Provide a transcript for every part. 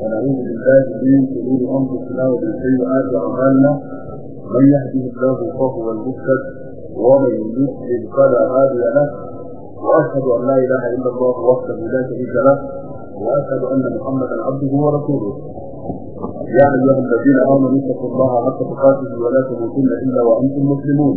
ونعوذ بالله من شرور أنفسنا ومن سيئات أعمالنا. من يهده الله فهو المهتد ومن يضلل فلا هادي له. وأشهد أن لا إله إلا الله وحده لا شريك له. وأشهد أن محمدا عبده ورسوله. يا أيها الذين آمنوا اتقوا الله حق تقاته ولا تموتن إلا وأنتم مسلمون.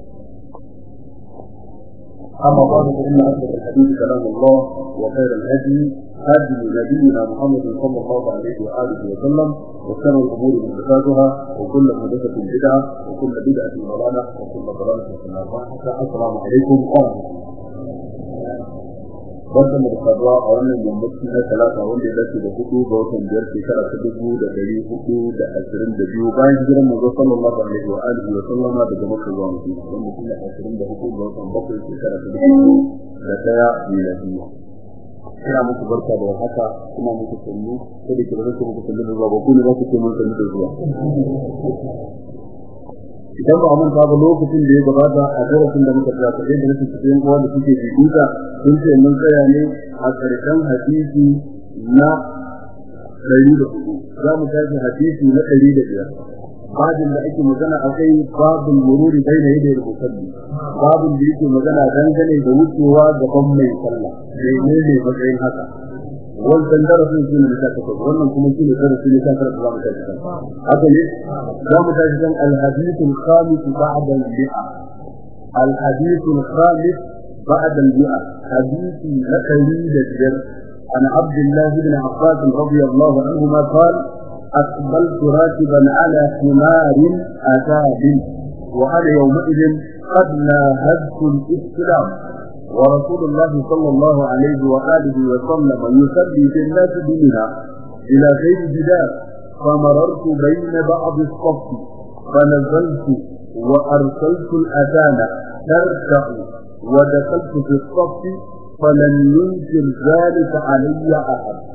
أما بعد فإن أصدق الحديث كلام الله وخير الهدي هدي نبينا محمد صلى الله عليه وآله وسلم وشر الأمور محدثاتها وكل محدثة بدعة وكل بدعة ضلالة وكل ضلالة في النار. السلام عليكم ورحمة الله. Barkan da saduwa a wannan yammaci na talata wanda ya dace da huɗu ga watan biyar shekara ta dubu da dari huɗu da ashirin da biyu. Bayan hijiran manzo sallallahu alaihi wa alihi wa sallama daga makka zuwa madina. Wanda kuma ashirin da huɗu ga watan bakwai shekara ta dubu da ɗaya miladiyya ina muku barka da haka kuma muku sannu. Sai da kira ku muku sannu da zuwa ba ku ne za ku ce mun sannu da zuwa. Idan ba mun ba lokacin da ya gabata a darasin da muka tsaya da nake cikin kowa da suke bibita sun ce mun tsaya ne a ƙarshen hadisi na ɗari da huɗu. Za mu tashi hadisi na ɗari da biyar. Babin da ake magana a kai babin mururi bai na yadda ya musalli babin da yake magana dangane da wucewa gaban mai sallah. Menene matsayin haka? Wannan darasin shi ne da take wannan kuma shi ne darasin da take da zamu tafi kan haka ne zamu tafi kan al-hadith al-khamis ba'da al-mi'a al-hadith al-khamis hadithi na kari da biyar عن عبد الله بن عباس رضي الله عنهما قال أقبلت راكبا على حمار أتاب وأنا يومئذ قد ناهزت الإسلام ورسول الله صلى الله عليه وآله وسلم يصلي في الناس بمنى. إلى غير جدار. فمررت بين بعض الصف. فنزلت وأرسلت الأذان تركع. ودخلت في الصف. فلم ينكر ذلك علي أحد.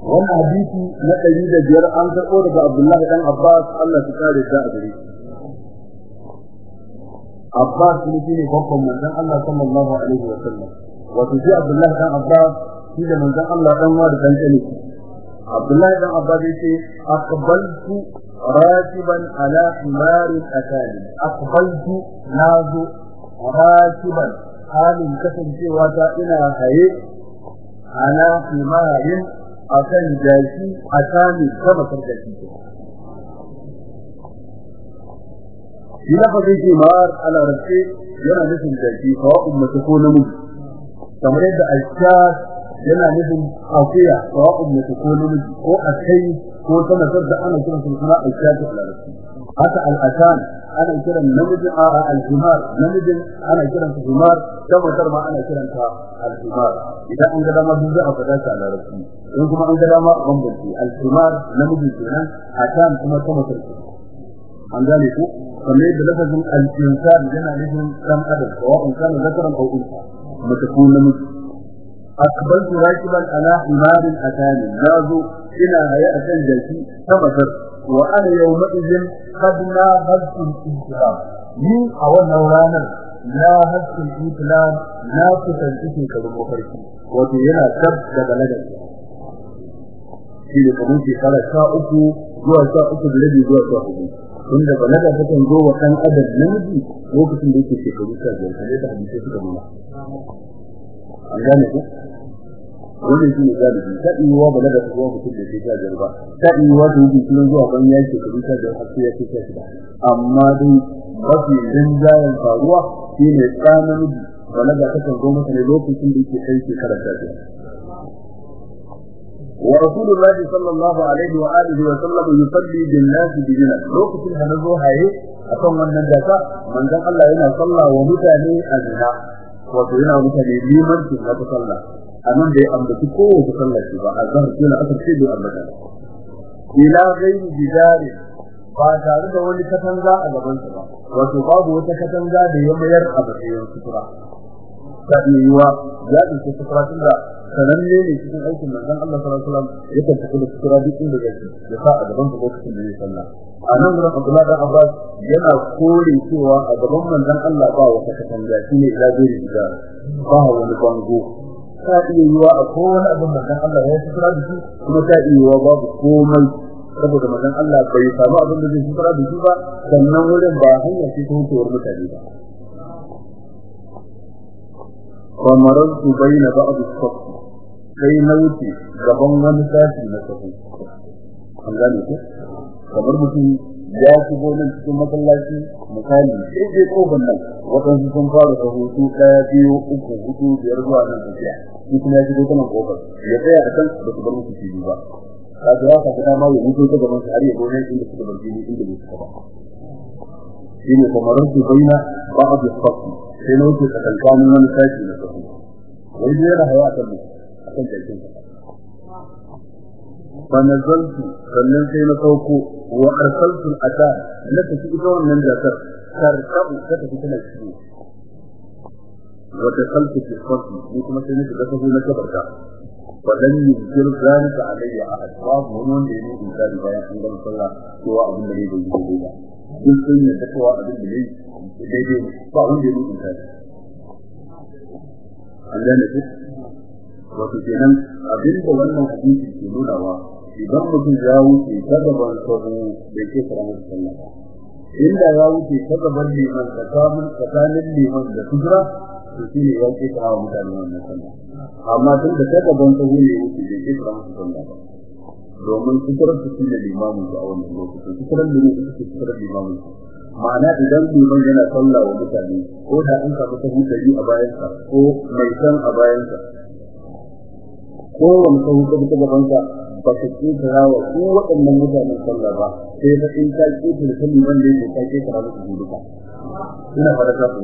wannan hadisi na ɗari da biyar an karɓo daga Abdullahi ɗan Abbas Allah shi Abbas ne shine babban manzon Allah sallallahu alaihi wa sallam. Wato shi Abdullahi dan Abbas shi da manzon Allah dan wa da dan Abdullahi dan Abbas ya ce aqbaltu rakiban ala himar atani aqbaltu nazu rakiban halin kasancewa ta ina haye ala himarin akan jaki atani sama sarkaci shi lafazin kimar ala rafe yana nufin jaki sawa'un mace ko namiji kamar yadda alshas yana nufin akuya sawa'un mace ko namiji ko akai ko sama da ana kiran su suna alshas ala rafe haka al'atan ana kiran namijin a al-himar namijin ana kiran su himar tabbatar ma ana kiran ta al-himar idan an ga dama duk za a faɗa ta a larabci in kuma an ga dama a bambanci al-himar namijin kenan atan kuma tabbatar an gane ku? Kamar yadda lafazin al-insan yana nufin dan adam sawa'un kana zakaran aw unsa mace ko namiji. Akbaltu rakiban ala himarin atani na zo ina haye a kan jaki wa ana yawma idin qad la hadtu ni a wannan ranar la hadtu al-islam na kusanci ke karin mafarki wato yana tab da balaga shi ne kamar shekara sha uku zuwa sha uku da rabi zuwa sha huɗu. Inda balaga ta kan zo wa ɗan adam namiji lokacin da yake shekaru sha biyar kamar da hadisi suka nuna. An gane ku? Wannan shi ne galibi. Ta iya balaga ta zuwa mutum da shekara biyar ba. Ta iya ta yi zuwa ban ya shekaru sha biyar har sai ya kai sha amma dai mafi rinjayen faruwa shi ne ɗa namiji. Balaga ta kan zo ne lokacin da yake kai shekara sha biyar. ورسول الله صلى الله عليه وآله وسلم يصلي بالناس بجنة لو كنت هنزو هاي أكون من نجاسة من ذا الله هنا صلى ومتاني أزنا وكنا متاني لمن كنا تصلى أمن دي أمبتي كو تصلى شبا الظهر كنا أكثر شيء بأمبتا ila ghairi jidari ba tare da wani katanga a gaban sa ba wato babu wata katanga da ya mayar a bayan sutura ta yiwa ya dace sutura tunda sananne ne cikin aikin manzon Allah sallallahu alaihi wasallam yakan tafi da sutura duk inda yake ya sa a gaban lokacin da zai sallah. A nan gurin Abdullah da Abbas yana kore cewa a gaban manzon Allah ba wata katanga shine ila ghairi jidari ba wani bango. Ta iya yiwa a kowane abin manzon Allah ya sutura da shi kuma ta iya yiwa babu komai saboda manzon Allah bai samu abin da zai sutura da shi ba sannan wurin ba hanya ce ta hutuwar mutane ba. Wa marantu bayna ba'd kai na wuce gaban wani sashi na sahu an gane ko kamar mutum ya shigo nan cikin masallaci misali sai dai ƙofar nan waɗansu sun fara da hutu ɗaya biyu uku huɗu biyar zuwa nan tafiya. Shi kuma ya shigo ta ƙofar ya tsaya a kan da su bar musu fili ba. Ka ga haka da ma ya mutu gaban har ya gona inda suka bar fili inda bai suka ba. Shi ne kamar su baina ba'd as-safi sai na wuce tsakankanin wani sashi na safi wai dai yana hawa kan karshen fa nazaltu sannan sai na sauko wa arsaltu ata na tafi ita wannan jakar tarkabu ta tafi tana ciki wa dakaltu fi qasmi ni kuma sai na shiga sahu na kabarta فلن يذكر ذلك علي أحد باب ومن يريد إنسان بيان أن قال صلى سواء أبن بلي بيجي كل سنة سواء أبن بلي بيجي بعض يريد إنسان أن لا نجد wato kenan abin da wannan hadisi ke nunawa idan mutum ya wuce ta gaban sahu da ke fara masa sallah inda ya wuce ta gaban liman tsakanin liman da kudura to shi ne ya ke fara mutane wannan sallah. Amma tun da ta gaban sahu ne wuce da ke fara masa sallah ba. Domin kudurar su shi ne limamin su a wannan lokacin kudurar da ne ce kudurar limamin su ma'ana idan liman yana sallah wa mutane ko da an samu sahu dari a bayansa ko mai san a bayansa ko wani sahu ta ta gabansa ba ka ƙetara wa su waɗannan mutanen sallah ba sai ka in ka ƙetara ta liman da yake ka ƙetara musu guduka ina fara ta su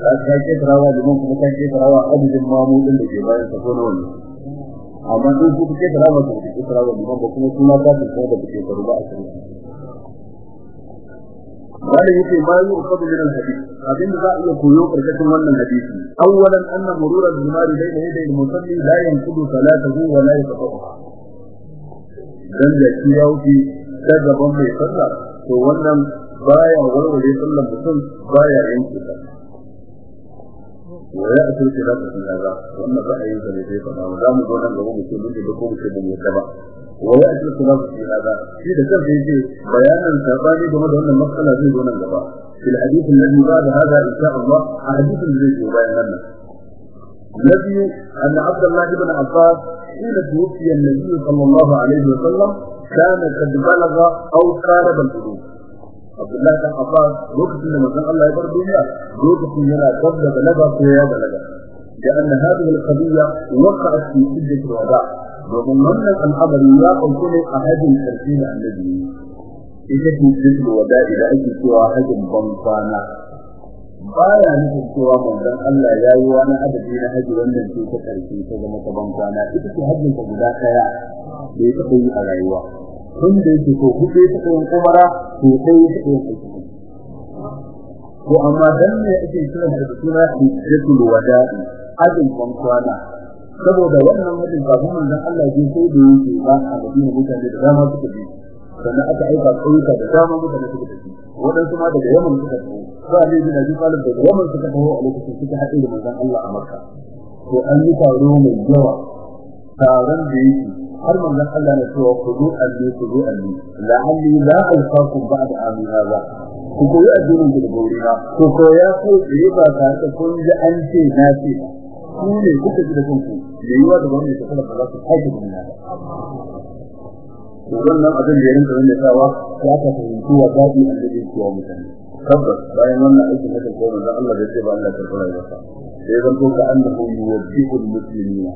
ka ka ƙetara wa liman kuma ka ƙetara wa adadin mamudin da ke bayan sa ko na wani. Amma in su ka ƙetara wa su ka ƙetara wa liman ba kuma suna ka su kuma da ƙetara ba a shari'a wanda yake ma yi ukadu al-hadith. Abin da za a iya koyo ƙarƙashin wannan hadisi. Awwalan anna murura al-jumari bayna yaday al-musalli la yanqudu salatahu wa la yaqta'uha dan da shi ya wuce ta gaban mai sallah to wannan baya warware sallar mutum baya yanke ta. Wa ya asir ki da su kaza wannan ba a yi zane sai fada za mu zo nan gaba mu ce mun da ko mu ce ba. ويأتي الخلاف في هذا. في ذكر في بيانا سابقا كما دون المسألة في دون الجواب. في الحديث الذي بعد هذا إن شاء الله حديث الذي يبين لنا. الذي أن عبد الله بن عباس حين توفي النبي صلى الله عليه وسلم كان قد بلغ أو قارب الحدود عبد الله بن عباس وقت لما كان الله يبر بها وقت لما قبل بلغ فيا بلغ. لأن هذه القضية وقعت في سجة الوداع domin wannan al'amari ya ɗauki ne a hajjin ƙarshe da annabi ita ce cikin wada'i da ake cewa hajjin ban baya nufin cewa manzon Allah ya yi wani adadi na hajji wannan ce ta ƙarshe ta zama ta ban ita ce hajjin ta guda ɗaya da ya taɓa yi a rayuwa tun da yake ko huɗu ya taɓa yin ko ɗaya ya taɓa yin ko amma dan ne ake kiran da suna hajjatul wada'i hajjin ban kwana saboda wannan hajjin kafin manzon Allah ya sai da yake ba a madina mutane da dama suka bi. Sannan aka aika ƙauyuka da dama mutane suka tafi. Waɗansu ma daga yaman suka tafi. Ba ne bin Abi Talib daga yaman suka tafi a lokacin suka haɗe da manzon Allah a Makka. To an yi taro mai yawa taron da yake har manzon Allah na cewa ku zo alli ku zo alli. La'alli la alfaqum ba'da amin hada ku koyi addinin da gaurina ku koya ko da ba ta kun ji an ce na ce ku ne kuka ji da kanku. Da yiwa da wannan ta kala ba za ku aiki da. Wannan abin da ya rinka wanda sawa ya ka fahimci wa daɗi a cikin cewa mutane. Tabbas bayan wannan aikin da ko da Allah da ce ba Allah ta fara yasa sai zan ko ka annahu yuwajjihu al-muslimina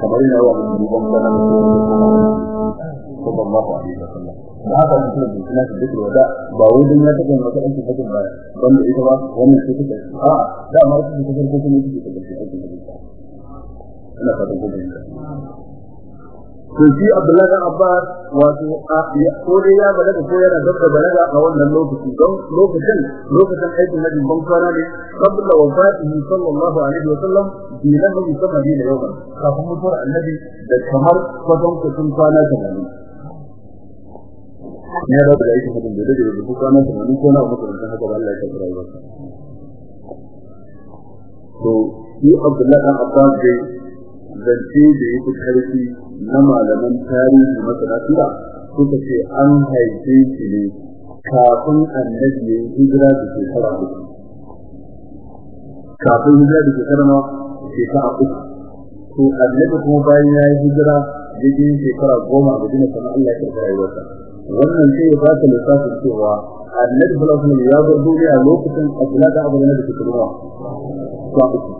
kamar yana wa musulman kana sallallahu alaihi wasallam da haka mutum da suna da duk wada ba wai dan ya taɓa maka aikin hajji ba ban da ita ba wannan sai take a da ma su ta farko kuma su ta take aikin hajji ina fata ko da to shi Abdullahi dan Abbas wato ko dai ya balaga ko yana dabba balaga a wannan lokaci. Don lokacin lokacin aikin Nabi ban kwana ne qabla sallallahu alaihi wa sallam bi lahu saɓani da yau kafin mutuwar annabi da kamar kwatan kwatan kwana 80 ya rabu da aikin mutum da daɗe da kwana 80 ko na mutum da haka Allah ya ba to shi Abdullahi dan Abbas dai zance da yake ƙarfi na malaman tarihi masana tura suka ce an haife shi ne kafin annabi ya yi hijira da shekara uku. Kafin hijira da shekara ma shekara uku. To annabi kuma bayan ya yi hijira ya yi shekara goma a madina sannan Allah ya karɓi rayuwarsa. Wannan sai ya ba ka lissafin cewa annabi sallallahu ya bar duniya lokacin Abdullahi da Abu da shekara uku.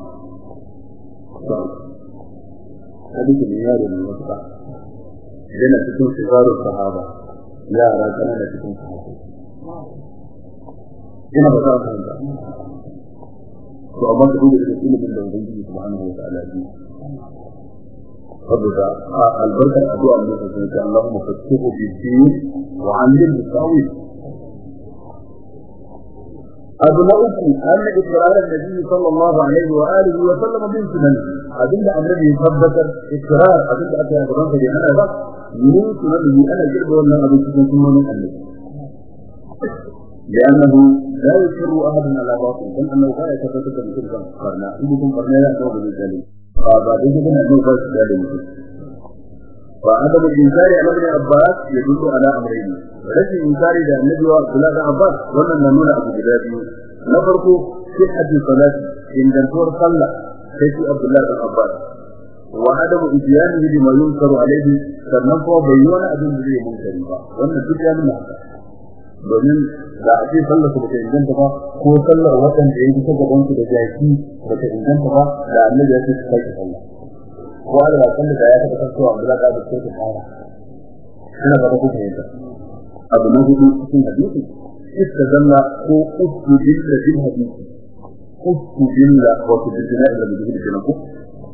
Kana da cikin sahaba ina ba za ka fahimta to amma da duk da ilimin da ubangiji subhanahu wa ta'ala ji saboda albarkar addu'a ne da ta Allahumma fatihu bi din wa 'allimhu tawil أدمعك أن إكرار النبي صلى الله عليه وآله وسلم بنت من أدمع النبي صدك إكرار أدمع أكي أبنان فلي أنا بك يموت من أنه أن جعب وأنه أبي سكنتم من أنه لأنه لا يكر أحد على باطل. بل أنه غاية فتكتب كل ذلك قرناء إبكم قرناء أعطوه بالجالي قابا بيجبنا أعطوه بالجالي فعدم الإنكار على ابن عباس يدل على أمرين rashin inkari da annabi wa Abdullah da Abbas wannan na nuna abu guda biyu na farko sihhatu salati ingantuwar sallah sai shi Abdullah da Abbas wa adamu ityanihi bima yunkaru alaihi sannan kuma bai yi wani abin da zai munkari ba wannan duk ya nuna haka domin da a ce sallar su bata inganta ba ko sallar waɗanda ya yi ta gaban su da jaki bata inganta ba da annabi ya ce su kai sallah Allah ya kalla da ya taɓa kantowa Abdullah da ta fara ina ba ku fahimta abu na hudu cikin hadisi istazalla ko ustudilla bil hadisi ustudilla wa tudilla ila bijil jinaku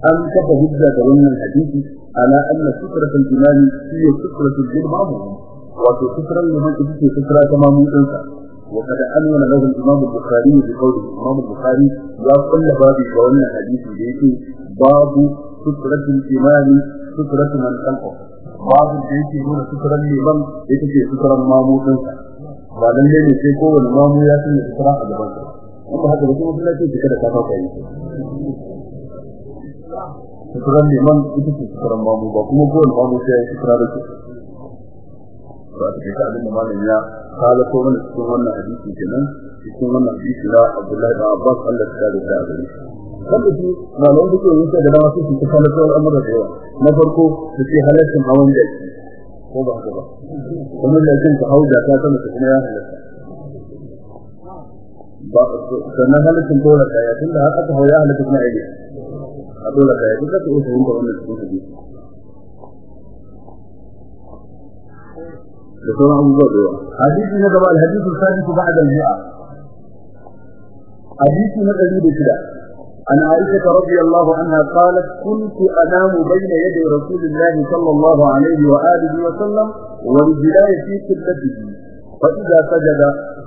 an kafa hujja da wannan hadisi ala anna sutratul imani hiya sutratul jin ma'mum wato sutran liman ita ce sutra ta mamun dinsa وقد أنون له الإمام البخاري بقوله الإمام البخاري كل باب قولنا حديث بيتي باب suturatul imani suturatul man kanko babu da yake nuna suturan liman ita ce suturan mamutin ba dan dai ne sai kowane mamu ya san sutura a gaban sa. Amma haka da kuma kullace take da kafa kai suturan liman ita ce suturan mamu ba kuma ko wani mamu sai ya sutura da ba ta kai abin da malam ya kala ko wani cikin wannan hadisi kenan cikin wannan hadisi da Abdullahi ibn Abbas Allah ta da shi. Wanda shi malaman da ke yin da dama su su kana da al'amura da yawa na farko su ce halaccin hawan da ko ba haka ba kuma da kin ka hauda ta sama ta kuma ya halatta ba sannan halaccin dole kaya tunda har aka hauya halatta kuma ai a dole kaya duk da su su yin wannan cikin hadisi da sauran abubuwa da yawa hadisi na gaba al-hadithu sadisu ba'da al-mi'a hadisi na 106 عن عائشة رضي الله عنها قالت كنت أنام بين يدي رسول الله صلى الله عليه وآله وسلم ورجلاي في قبلته فإذا سجد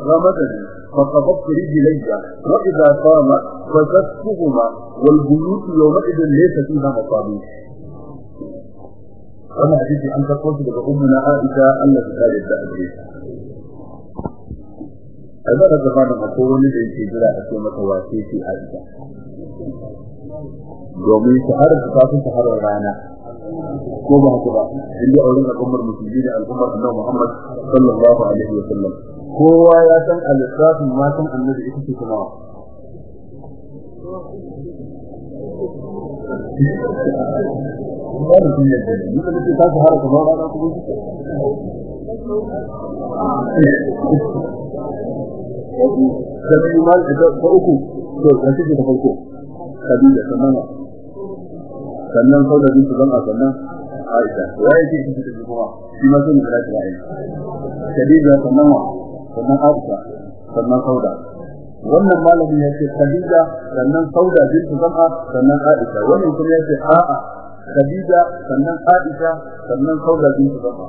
غمزني فقبضت رجلي وإذا قام فزدتهما والبيوت يومئذ ليس فيها مصابيح أنا حديث أن تقول لك أمنا عائشة التي قالت لا a zara gaba da makonin da yake jira a cikin domin shaharar ta fi shaharar rana ko ba haka ba inda auren al'ummar musulmi da al'ummar annabi Muhammad sallallahu alaihi wa sallam kowa ya san al-israfin matan annabi ita ce kuma sun yadda ne, kuma ce ta shahara kamar rana kuma da mai mal da uku to da take da farko kabila sannan sannan sau da su zama sannan Aisha waye ke cikin da kuma shi ma sun da shi Aisha kabila sannan sannan Aisha sannan sauda wannan malamin ya ce Khadija sannan Sauda bintu Zam'a sannan Aisha wannan kuma ya ce a'a Khadija sannan Aisha sannan Sauda bin Zama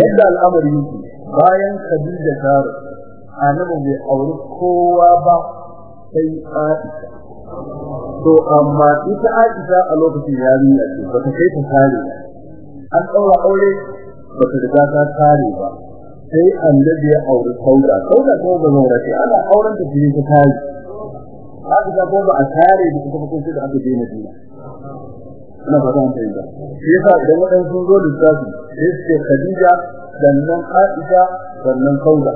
yadda al'amari yake bayan Khadija ta annabi bai auri kowa ba sai Aisha. To amma ita Aisha a lokacin yarinya ce ba ta kai ta kare an daura aure ba ta riga ta kare ba. Sai annabi ya auri Sauda. Sauda ko ba zaura ce ana auren ta cikin ta kare. Aisha ko ba a kare da kuma sai da aka je Madina. Ina fata mun fahimta. Shi yasa idan wadan sun zo lissafi sai su Khadija sannan Aisha sannan Sauda.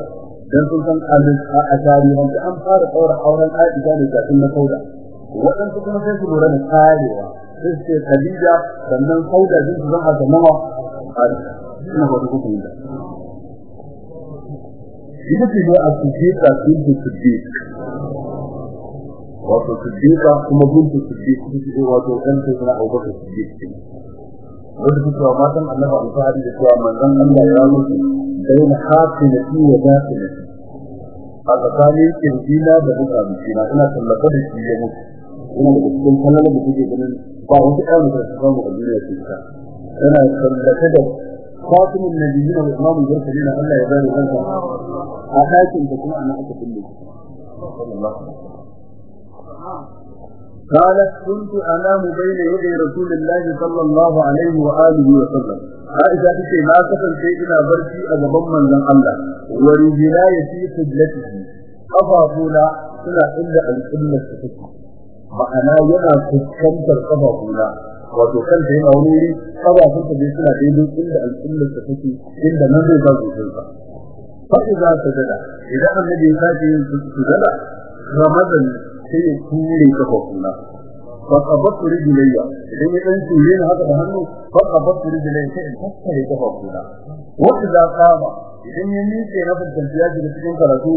Dan sun san a tarihin an fara daura auren Aisha ne kafin na Sauda waɗansu kuma sai su lura da karewa sai su ce Khadija sannan Sauda din su zama da nawa Aisha ina ba ku fahimta ita ce ne a sujjeta sun su sujjeta wato sujjeta kuma guntu sujjeta su ce wato ɗan sai suna abubakar sujjeta wanda su cewa matan annaba alfahari da cewa manzon Allah ya mutu hafinati wa dafinati a tsakanin kirjina da bukabicina ina tallafa da shi ya mutu ina da cikin kallon da kuke ganin ba wata ɗan da ta samu a duniya ce ta tana tallafa da khatimin nabiyina wa imamu mursalin Allah ya bari kansa a ɗakin da kuma ana aka kulle sallallahu قالت كنت أنام بين يدي رسول الله صلى الله عليه وآله وسلم عائشة تكي ما كفن سيدنا برشي أجبا من ذن الله ورجلاي في قبلته قفافولا سنة إلا القبلة تكي ma'ana yana fuskantar kafafuna wato kanta yana wuri kafafunsa dai suna daidai inda al'ummar ta take inda nan zai ba zuciyar sa fa idza sajada idan annabi ya sake yin sujada ramadan sai ya ture kafafuna fa qabatu rijlayya idan ya dan ture ni haka da hannu fa qabatu rijlayya sai in tattare kafafuna wa idza qama idan ya miƙe na fuskanci ya shiga cikin karatu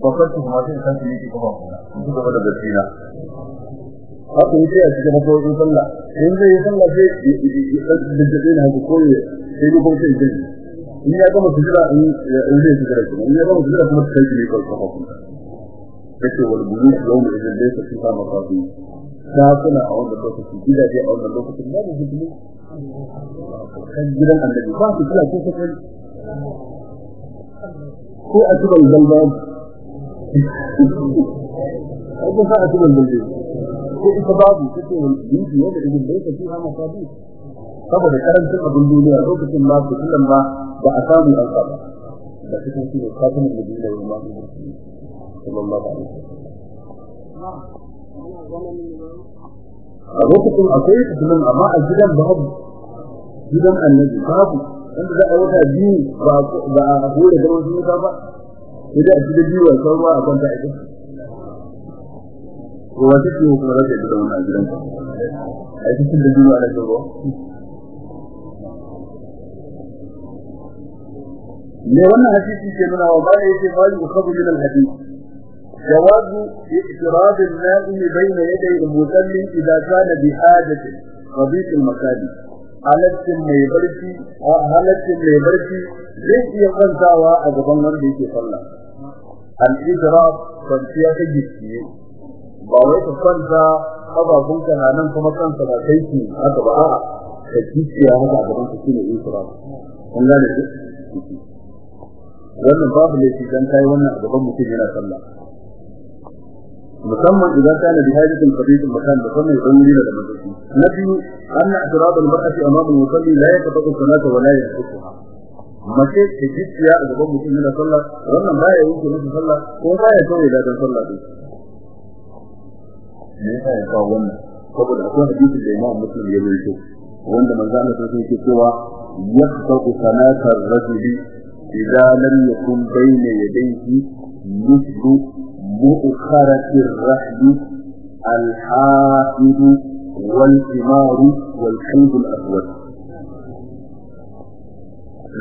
babbar kuma sai in sake miƙe kafafuna in ci gaba da gaskiya haka yake a cikin makokin sallah in zai yi sallah sai da jabe na haka koyi sai ne kuma sai sai in ya gama sujira in zai sujira kuma in ya gama sujira kuma sai ne ko kafa kuma yake wal bulu yawm idan dai ka tuka mafafi ta kuna a wannan lokaci gidaje a wannan lokacin da su kuma kan gidan annabi ba su kula ko kai ko a cikin zalban ko sa a cikin zalban ko ita babu take wani bibi wanda idan bai ta fiha masabi saboda ƙarancin abin duniya lokacin ma su kullum ba ba a samu an ba da cikin shi ne kafin da duniya ya ma sallallahu alaihi a lokacin akwai fitilan amma a gidan babu. Gidan annabi babu. Wanda za a wata biyu ba a hore da wani ba. Sai da a cikin biyu a sauwa a kwanta a cikin kowa take ko kuma zai da wannan gidan ai cikin da duniya da gaba ne wannan hadisi ke nuna wa bai yake bai ukhabu min al hadith جواز اعتراض النائم بين يدي المصلي اذا كان بحاجه رضيق المكان halaccin mai barci halaccin mai barci zai iya kwantawa a gaban wanda yake sallah al-idrab kwanciya ta giskiye ba wai ka kwanta kababunka na nan kuma kanka na kai ki haka ba a'a ka kiciya haka a gaban ka shine isra kun gane ku wannan babu ne dan kai wannan a gaban mutum yana sallah musamman idan kana bi hadisin qabilatin makan da kuma idan yana da madaki na biyu an i'tirad al-mar'ati amama al-musalli la yaqta'u salata wa la yahsuha mace ta kiciya a gaban mutum yana sallah wannan baya yanke masa sallah ko baya kawai da sallah din. Yasa ya kawo wannan? Saboda akwai hadisin da Imam Muslim ya rawaito wanda manzo Allah sai yake cewa yaqta'u salata ar-rajuli idza lam yakun bayna yadayhi mithlu mu'kharati ar-rahl al-hafid wal-himar wal-kalb al-aswad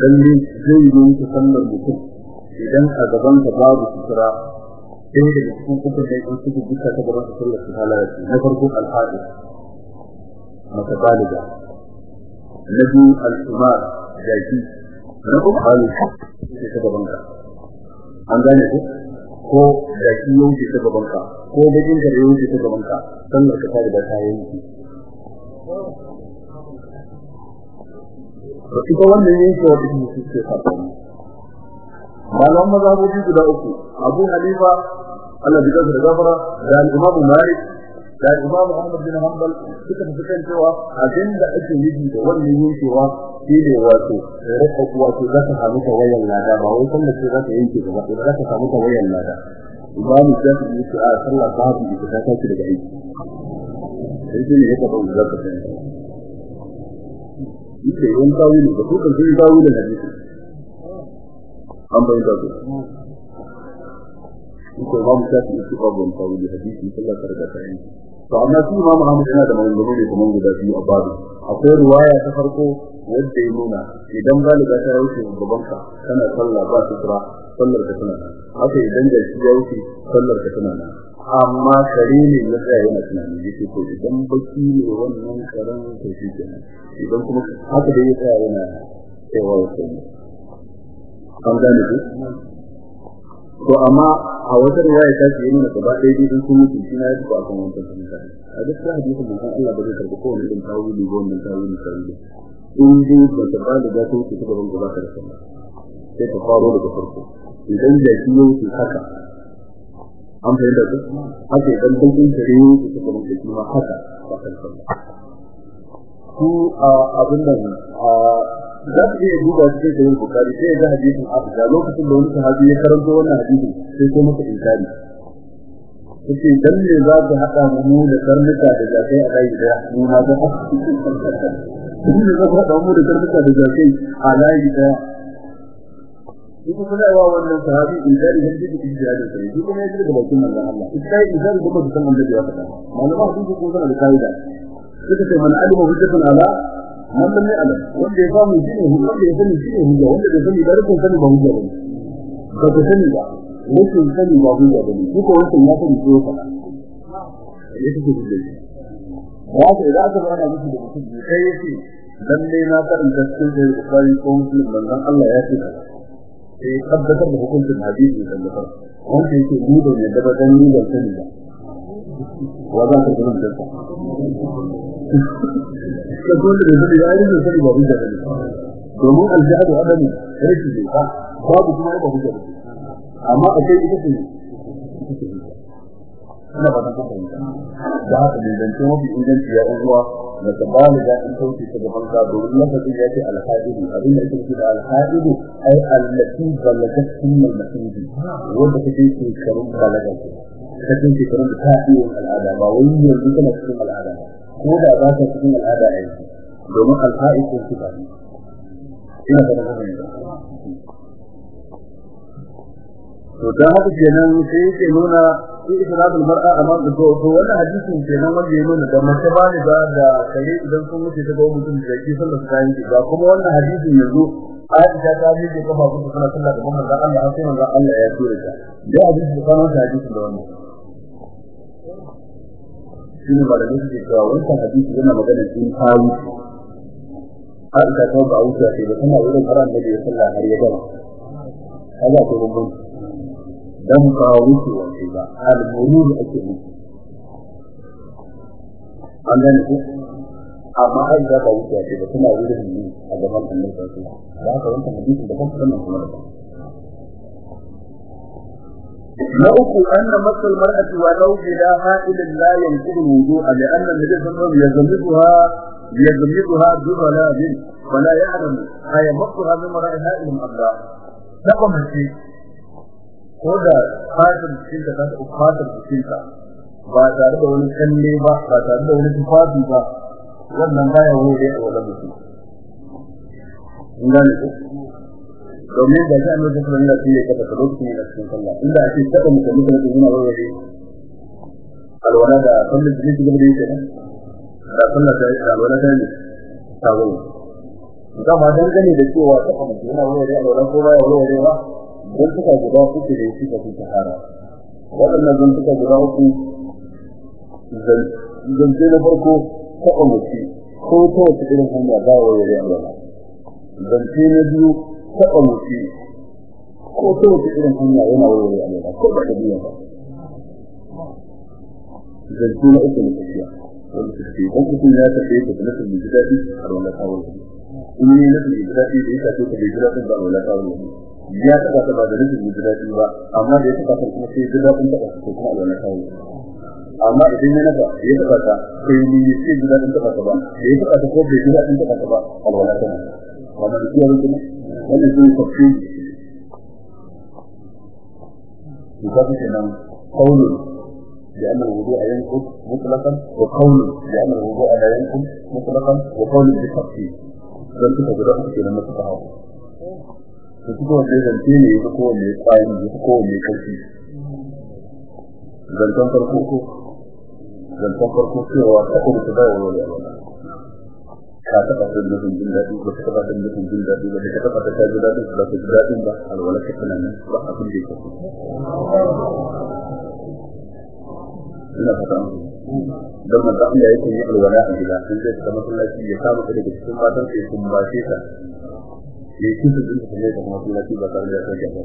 lalle zai yi ta sallar mutum idan a gaban ka babu sutura sai da cikin uku da in suka duka ta gaban sallar su halarci na farko al-hadis mata baliga na biyu ta ko da shi yanke ta gaban ka ko da jin da yanke ta gaban ka sallar ka ta riga ta yanke. To ita wannan yanke wa duk mutum ke fata malam mazhabobi guda uku Abu Hanifa Allah bi da gafara da Imam Malik da Imam Ahmad bin Hanbal suka fi kan cewa abinda ake yi da wannan yankewa shi ne wato rasa wato za ta samu tawayan lada ba wai kuma ce za ta yanke ba za ta samu tawayan lada Imam Shafi ya ce a sallah babu ita ta tashi daga aiki sai shi ne ya taɓa da zaka sani yake yin ne da kuka sai kawo da hadisi an bai da su ko ba mu tafi su ba bon kawo da hadisi ta ta to amma shi Imam Ahmad yana da maganganu ne kuma guda biyu a babu. Akwai riwaya ta farko wanda ya nuna idan galiba ta wuce gaban ka kana sallah ba sutura sallar ka tana haka idan da shi ya wuce sallar ka tana amma kare ne ya tsaya yana tunani yake ko idan baki ne wannan karen to shi kenan. Idan kuma haka da ya tsaya yana cewa wasu an gane ku? To amma a wata riwaya ta ce yana gaba ɗaya dai sun mutum shi na ya tafi akan wancan fahimta a duk da hadisi mun san Allah ba zai karɓi kowane irin tawili ba wannan tawili tawili. In dai ba ta ba da gato ki ta gaban gaba ka da sallah sai ka faro daga farko. Idan da shi yau ki haka an fahimta ku? Haka idan bankin kare yau ki ta gaban ka kuma haka ba ka da ku abin nan za ku iya duba cikin sahih bukhari sai ya ga hadisin Aisha lokacin da wani sahabi ya karanto wannan hadisin sai ko masa inkari yace dan ne za ka hada mu da karnuka da zakai a layi da mu na ga dan ne za ka hada mu da karnuka da zakai a layi da Duk kuma yawa wannan sahabi inkari da shi cikin jihadin sai duk kuma ya daga bakin manzon Allah inkari da ba san annabi ya faɗa malama hadisi ko sana da kaida suka ce man alima hujjatun ala man lam ya'lam wanda ya samu shi ne wanda ya sani shi ne hujja wanda bai sani da rukun sani ba hujja ba ne. Ba ka sani ba. Rukun sani ba hujja ba ne. Shi ko wannan ya sani ko fa ya take hujja ya ce da aka fara miki da mutum sai ya ce lalle na karanta cikin da Bukhari ko Muslim manzon Allah ya ce sai tabbatar da hukuncin hadisi da Allah wanda yake ni ne da badan ni da sani ba. Wa za ka gurin da تقول لي هذا اللي عايزه تقول لي هذا اللي عايزه هو الجهاد الابدي ركز دي صح باب ما هو هذا اما أكيد كده أنا بقول لك جهاد اللي أنت مو في انت يا هو ما تبالي ذا إن كنت تبقى دول لك دي جاتي على حاجة أبي ما كنت على الحائد أي التي بلغت من المسجد هو ده كده في الشروط بلغت؟ لكن في كرم الحائد الاداب وين يجب ان تكون الآداب؟ Ko da ba ta cikin al'ada a domin ko suka ne. Ina da rubutun da to dan haka kenan sai yake nuna shi isra'il mar'a amma da to to wannan hadisin kenan wanda ya nuna da mace ba ne ba da kare idan sun mutu ta ga mutum da yake sallar ta yi ba kuma wannan hadisin yanzu Aisha ta yi da kafa ku suna sallah da manzon Allah sai Allah ya tura ta. Da hadisin da kana hadisin da wannan. Shi ne ba da nake cewa wannan hadisi yana magana cikin hawi har ka ta ba wuce ce da kuma wurin haram da ya sallah har ya gama. Kaga ko mun dan ka wuce wace ba al murur ake nufi. An gane ku? Amma har da ba wuce ce da kuma wurin ne a gaban Allah sai da haka wannan hadisi da kuma sannan kuma da na uku anna masal mar'ati wa law bila ha'ilin la yanqulu wudu'a li anna nabiy sallallahu alaihi wasallam yazmiduha yazmiduha bi ghalabin wa la ya'lam ayamuha min mara'i ha'ilin abda. Saba mace ko da fatar cikin ta ta fatar cikin ta ba tare da wani kalle ba ba tare da wani domin da ji annabi sallallahu alaihi wasallam ya kafa lokacin da cikin sallah. Inda ake saka mutum da yana wani alwala da sallar da yake gaba da yake da sallar da alwala da yake tawo dama dan gane da cewa saka mutum yana wani alwala ko baya wani ba don suka guda uku da yake da tahara waɗannan zan suka guda uku zance na farko taɓa mace ko ta wata irin hanya ba wa yare alwala. Zance na biyu taɓa mace ko to wata irin hanya yana wuri a lura ko ba ta ba. Zanci na uku na tafiya. Su ce ɗan mutum ya tafiye ta da nufin mai daɗi a wani kawo in yi nufin mai daɗi da ya tafi ta bai ji ba a wani kawo ya taɓa ta ba da nufin mai daɗi ba amma da ya taɓa ta kuma sai ji daɗin taɓa ta kuma a wani kawo amma idan ya nafa ya taɓa ta sai ni ya ce ji taɓa ta ba da ya taɓa ta ko bai ji taɓa ta ba a wani kawo wannan da kiyar kuma wannan shi ne tafi يقول لنا قول لأن الوضوء ينقض مطلقا وقول لأن الوضوء لا ينقض مطلقا وقول بالتفصيل zan tuka guda uku ke nan na suka hau da suka wanda zance ne ya fi kowane kwayan ya ka taɓa da nufin jin daɗi ba ka taɓa da nufin jin daɗi ba ka taɓa da ta ji daɗin ba ka ji daɗin ba. Alwala ka tana nan ba abin da ya ina fata muku. Don manzo Allah yake yi alwala a gida. Sun zai ta masallaci ya samu ta daga cikin matan sai kun ba shi ta. Ya ci su din ta da masallaci ba tare da kai ba.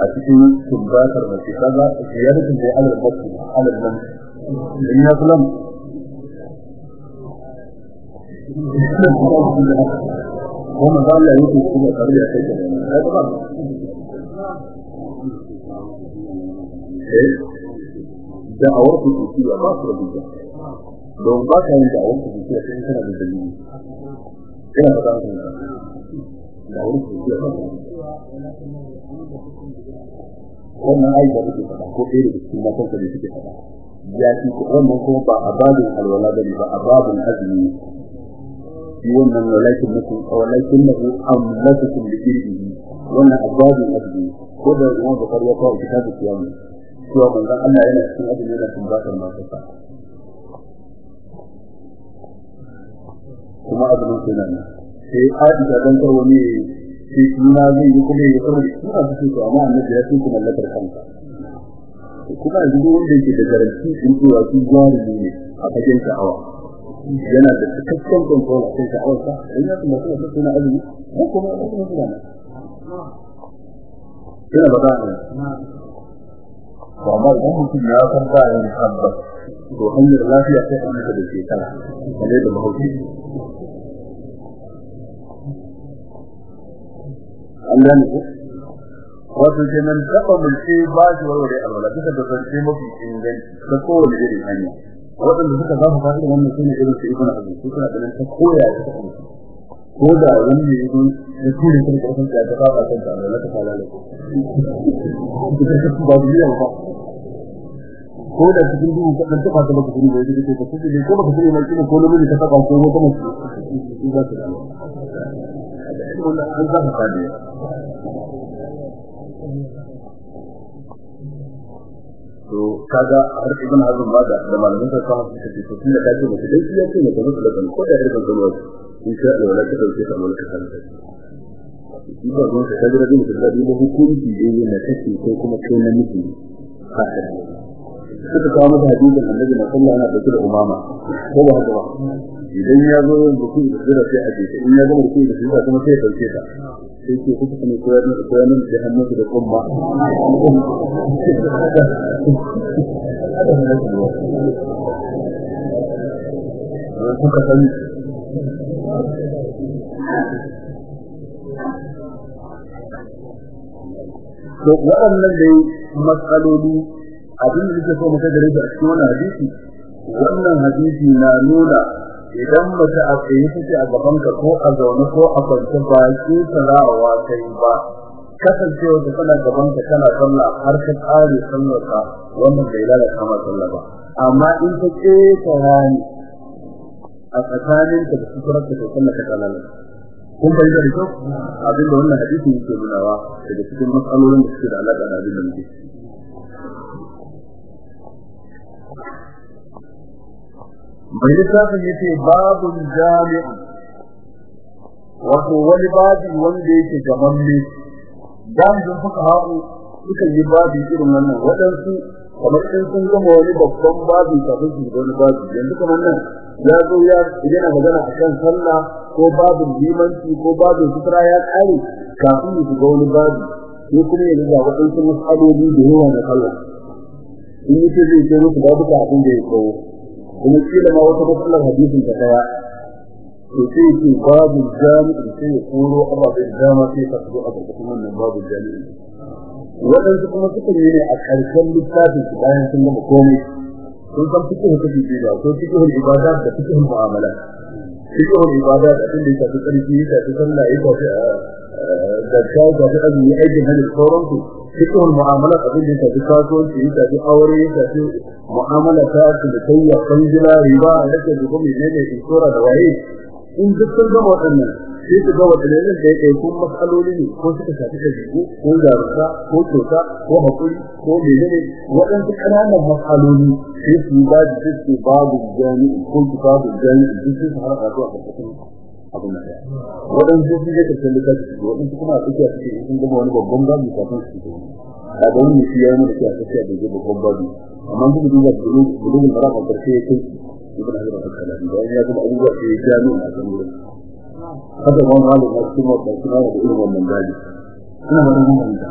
A cikin tumbatar mace kaza ya rubin da alal bakku alal ya kullum ku ku ba ba su da hujja don ba ka yin da'awar ku ku sai kana da dalili ina fata muku da'awar ku ku ba wannan ai da kuke fada ko ɗaya daga cikin matan ka da suke fada ya ci ko wannan kuma ba a babin alwala ba ne ba a babin azumi shi wannan walakin mutum walakin lahu amlatukum bi irbihi wannan ababin azumi ko da Imam Bukhari ya kawo kitabu kiyamu cewa manzon Allah yana cikin azumi da tumbatar matarsa. Kuma azumin sunan sai Aisha dan karwa ne sai kuma zai yi kuma ya suna da su amma annabi ya tuku mallakar kanka kuma yanzu wanda yake da garanti in cewa shi jarumi ne a fagen sha'awa. Yana da cikakken control a kan sha'awarsa in ya kuma suna suna azumi ko kuma azumin sunan yana ba za a ba ma idan mutum ya san ba yin tabbas to hanyar lafiya sai an masa da shekara kamar da mahauci an gane ko wato kenan taba mulke ba shi warware alwala duka da zance mafi inganci ta kowane irin hanya waɗanda suka zafa fa'ida wannan su ne irin su ibn abu su suna ganin ta koya ta ta ko da wani ne ya zo da kure kan ƙarfin da ta fara kanta alwala ta fara ne ba biya ba. Ko da cikin duhu ka dan taba ta ba yadda kake ka sani ko baka sani mai kina ko namiji ka taba ko mace. Shi za ta dawo wannan an za ka to kaga har ibn hazm ba da da malamin sa kama su ce to tunda kace mutum dai shi yake ne da mutum da kan ko da irin kan wani in sha Allah wala ka ɗauke ta wala ka ta shi ba don ka kaga da da da hukunci ne na kace ko kuma kai na miji haka suka kawo masa hadisin annabi na sallallahu alaihi wasallam umama. Ko ba haka ba? Idan ya zo da ku da sai a je in ya gama da kuma sai ya ɗauke ta. Sai ke kuka kuma koyar da koyar da hannun da kuma kuka to waɗannan dai matsaloli abin da nake so mu kaddare shi a cikin wannan hadisi wannan hadisi na nuna idan mace a tsaye take a gaban ka ko a zaune ko a kwance ba ki sarawa kai ba. Kasancewa da kana gaban ka kana sallah har ka tsare sallar ka wannan bai lalata ma sallah ba. Amma in ta ce tarani a tsakanin ka da suturar ka sallah ka lalata. Kun fahimta da kyau? Abin da wannan hadisi yake nunawa daga cikin matsalolin da suke da alaƙa da abin da muke mai littafin ya ce babun jami'u wato wani babi wanda yake gaban ne jami'in suka haɗu suka yi babi irin wannan. Waɗansu kamar in sun gama wani babban babi kafin su ga wani babi. Yanzu kamar nan ya zo ya yana magana a kan sallah ko babin limanci ko babin sutura ya kare kafin ya shiga wani babu ko kuma ya riga waɗansu mas'aloli da yawa in yi ce zai ce musu babu ka abin da ya kawo. Kuma kila ma wata matsalar hadisin ta ɗaya. To sai ce babu jami'in sai koro ababen dama sai ka zo a ƙarƙashin wannan babu jami'in. Waɗansu kuma suka yi ne a ƙarshen littafin su bayan sun gama komai. Sun san fikihun kashi biyu ba ko fikihun ibada da fikihun mu'amala. Fikihun ibada da abin da ya shafi ƙarfi ya shafi sallah ya shafi da ta shafi azumi aikin hajji sauransu fikihun mu'amala abin da shafi kasuwanci ya shafi aure ya shafi mu'amala ta da tayya kanjila riba rake da kuma menene insura da waye. In duk sun gama waɗannan sai su ga waɗannan da ya kai kun matsaloli ne ko suka shafi ɗabi'u ko jarumta ko kyauta ko haƙuri ko menene waɗansu ƙananan matsaloli sai su babu sai su babu jami'i ko babu jami'i duk sai su harka zuwa ƙarƙashin abin da ɗaya waɗansu sun je ƙarshen littafi su waɗansu kuma a tsakiya suke sun gama wani babban babu kafin su fito a ga wani shi ya yi mana a tsakiya da zai babban babu amma duk da duba bulugul maram a ƙarshe ya kai ibn hajar al-asqalani bayan ya gama abubuwa sai ya jami'a a kan wurin. Haka ma malu na cikin wata suna da irin wannan gani ina da mun fahimta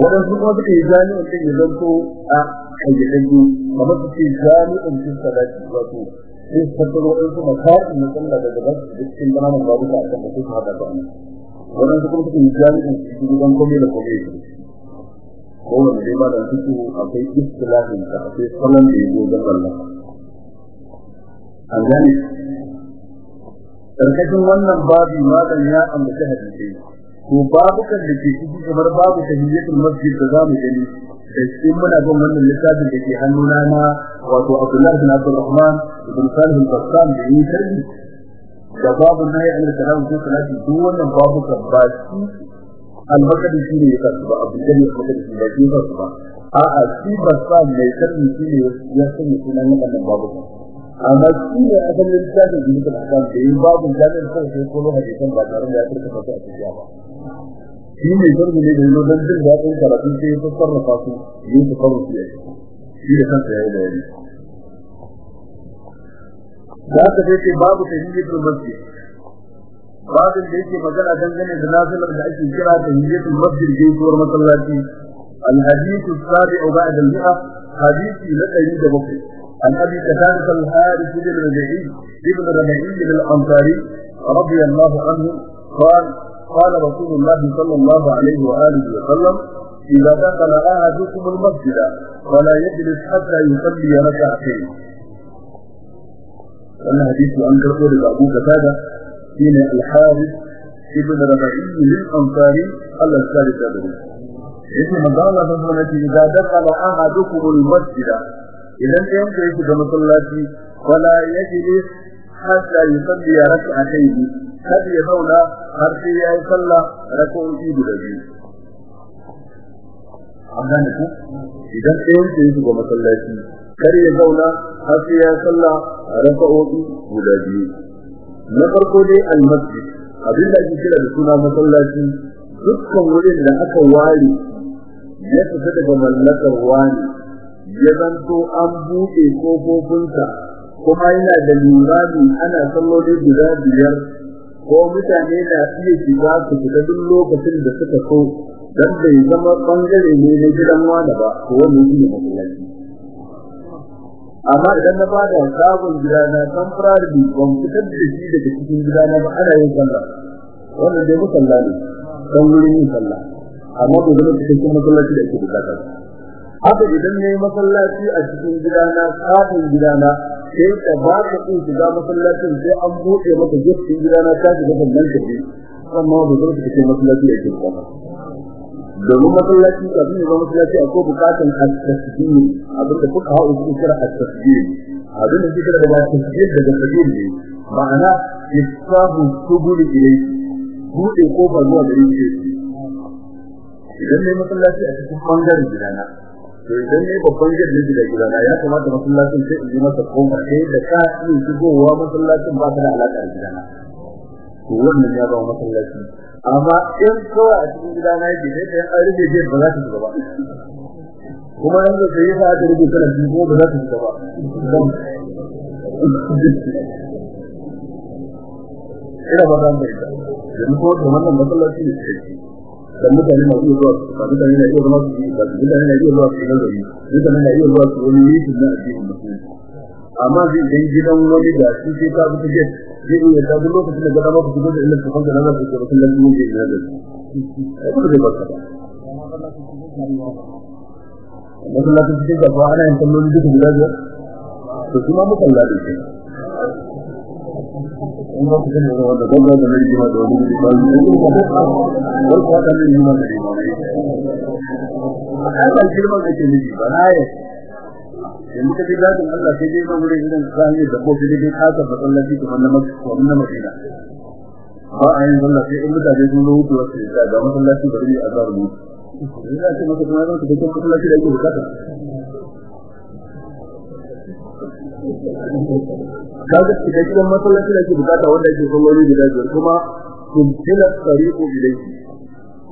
wadansu kuma suka yi jami'in din ya zanto a kayyadaddu kamar su ce jami'in cikin salati wato sai su tattaro wadansu matakin na sallah daga za su shiga cikin ƙananan babuka a kan da suka haɗa da ana wadansu kuma suka yi jami'in cikin gidan kome da kome. Kowane dai ba da suke wannan babi malam ya ambaci hadisi kamar babu tahiyyatul masjid da za mu gani da shi muna bin wannan littafin da ke hannuna na wato Abdullah bin Abdurrahman ibn Salih al-Bassam da yi sharhi da babu nayi an kalam ko salati duk wannan babukan ba shi al-makadi shi ne ya kasu ba abu da ya makadi shi ba shi ba ba a'a shi Bassam mai sharhi shi ne ya sanya sunan wannan babukan amma shi ne asalin littafin da muka kan da babu jami'in kan sai ko hadisan ba tare da ya turka su a cikin ba shi ne zargi ne da yau don jin daɗin karatu sai ya sarrafa su yi su kawo su yake shi da kansa ya yi bayani da aka dai ce babu ta hijjatul masjid babin da yake magana dangane da nafilar da ake kira ta hijjatul masjid gaisuwar masallaci الحديث السابع بعد المئة حديث لقيه بكر عن ابي قتاده الحارث بن ربيعي ابن ربيعي الانصاري رضي الله عنه قال قال رسول الله صلى الله عليه وآله وسلم إذا دخل أحدكم المسجد ولا يجلس حتى يصلي ركعتين. وأن حديث أنكر قولي بأبو كتابة دين الحارب ابن ربعي للأنصار الأنصار تابعون إذن قال رسول الله إذا دخل أحدكم المسجد إذا أنت يجب أن صلاتي ولا يجلس حتى يصلي ركعتين. Kada ya zauna har sai ya yi sallah rak'o'i guda biyu. An gane ku? Idan ɗayan ku yake ga masallaci kar ya zauna har sai ya yi sallah rak'o'i guda biyu. Na farko dai al-masjid abin da ake kira da suna masallaci dukkan wurin da aka ware ya fita daga mallakar wani ya zanto an buɗe kofofinsa kuma yana da limami ana salloli guda biyar ko mutane na iya shiga su fita duk lokacin da suka so dan bai zama ɓangare ne na gidan wani ba ko wani ne masallaci. Amma idan na ba da sabon gidana temporary ban fitar da shi daga cikin gidana ba ana yin sallah. Wannan dai musalla ne don wurin yin sallah. Amma bai zama cikin masallaci da ake buƙata. Haka idan ne masallaci a cikin gidana kafin gidana sai ka ba ka kun shiga masallacin sai an buɗe maka giftin gidana ka shiga wannan tafi amma ba zai cikin masallaci da ke buƙata domin masallaci kafin ya zama masallaci akwai bukatan at-tasbih abin da kuka hawo su kira at-tasbih. Abin da kira da tasbih daga tasbih ne. Ma'ana istahu subul ilayhi. Buɗe ƙofa zuwa gare shi. Idan ne masallaci a cikin ɓangaren gidana to idan ne babban gidan gida gidana ya kamata masallacin sai in yi masa ƙofa sai da ka iya shigowa masallacin ba ta da alaƙa da gidana to wannan ya ba masallaci. Amma in kawai a cikin gidana yake sai da an rufe gate ba za ta shiga ba. Kuma da sai ya ta rufe kana ko ba za ta shiga ba. Ina ba zan bayyana yanzu ko da wannan masallaci ne take dan mutane iya zuwa su mutane na iya zama su yi ba mutane na iya zuwa su yi nazari mutane na iya zuwa su wani yi na addinin musulunci amma zai dan gidan wani da shi sai ka bi take zai iya ta duk lokacin da ga maka shigo da ilmin kafan da nan da ke cikin lafiyar da ya nazari ai ba zai barka ba masallacin cikin kasuwa ana yin kallon duka guda biyar to kuma musalla da ba ku sani da wanda gwamna da mai jima da wani gudu ba su yi ko ko ko da mai jima da jima ai ba girman da ke miji ba na yi yanzu ka ji daɗin Allah sai dai ba wurin ka yi da kofi dai ka ta masallaci kuma na makka na madina. Ba a yin sallah sai in mutane sun zo hutu wasu da masallaci bari ne a zaru mu ina ce maka kuma da masallaci da yake buƙata? Kaga cikakken masallaci da ke buƙata wanda yake salloli guda biyar kuma kun tila tariqu ilayhi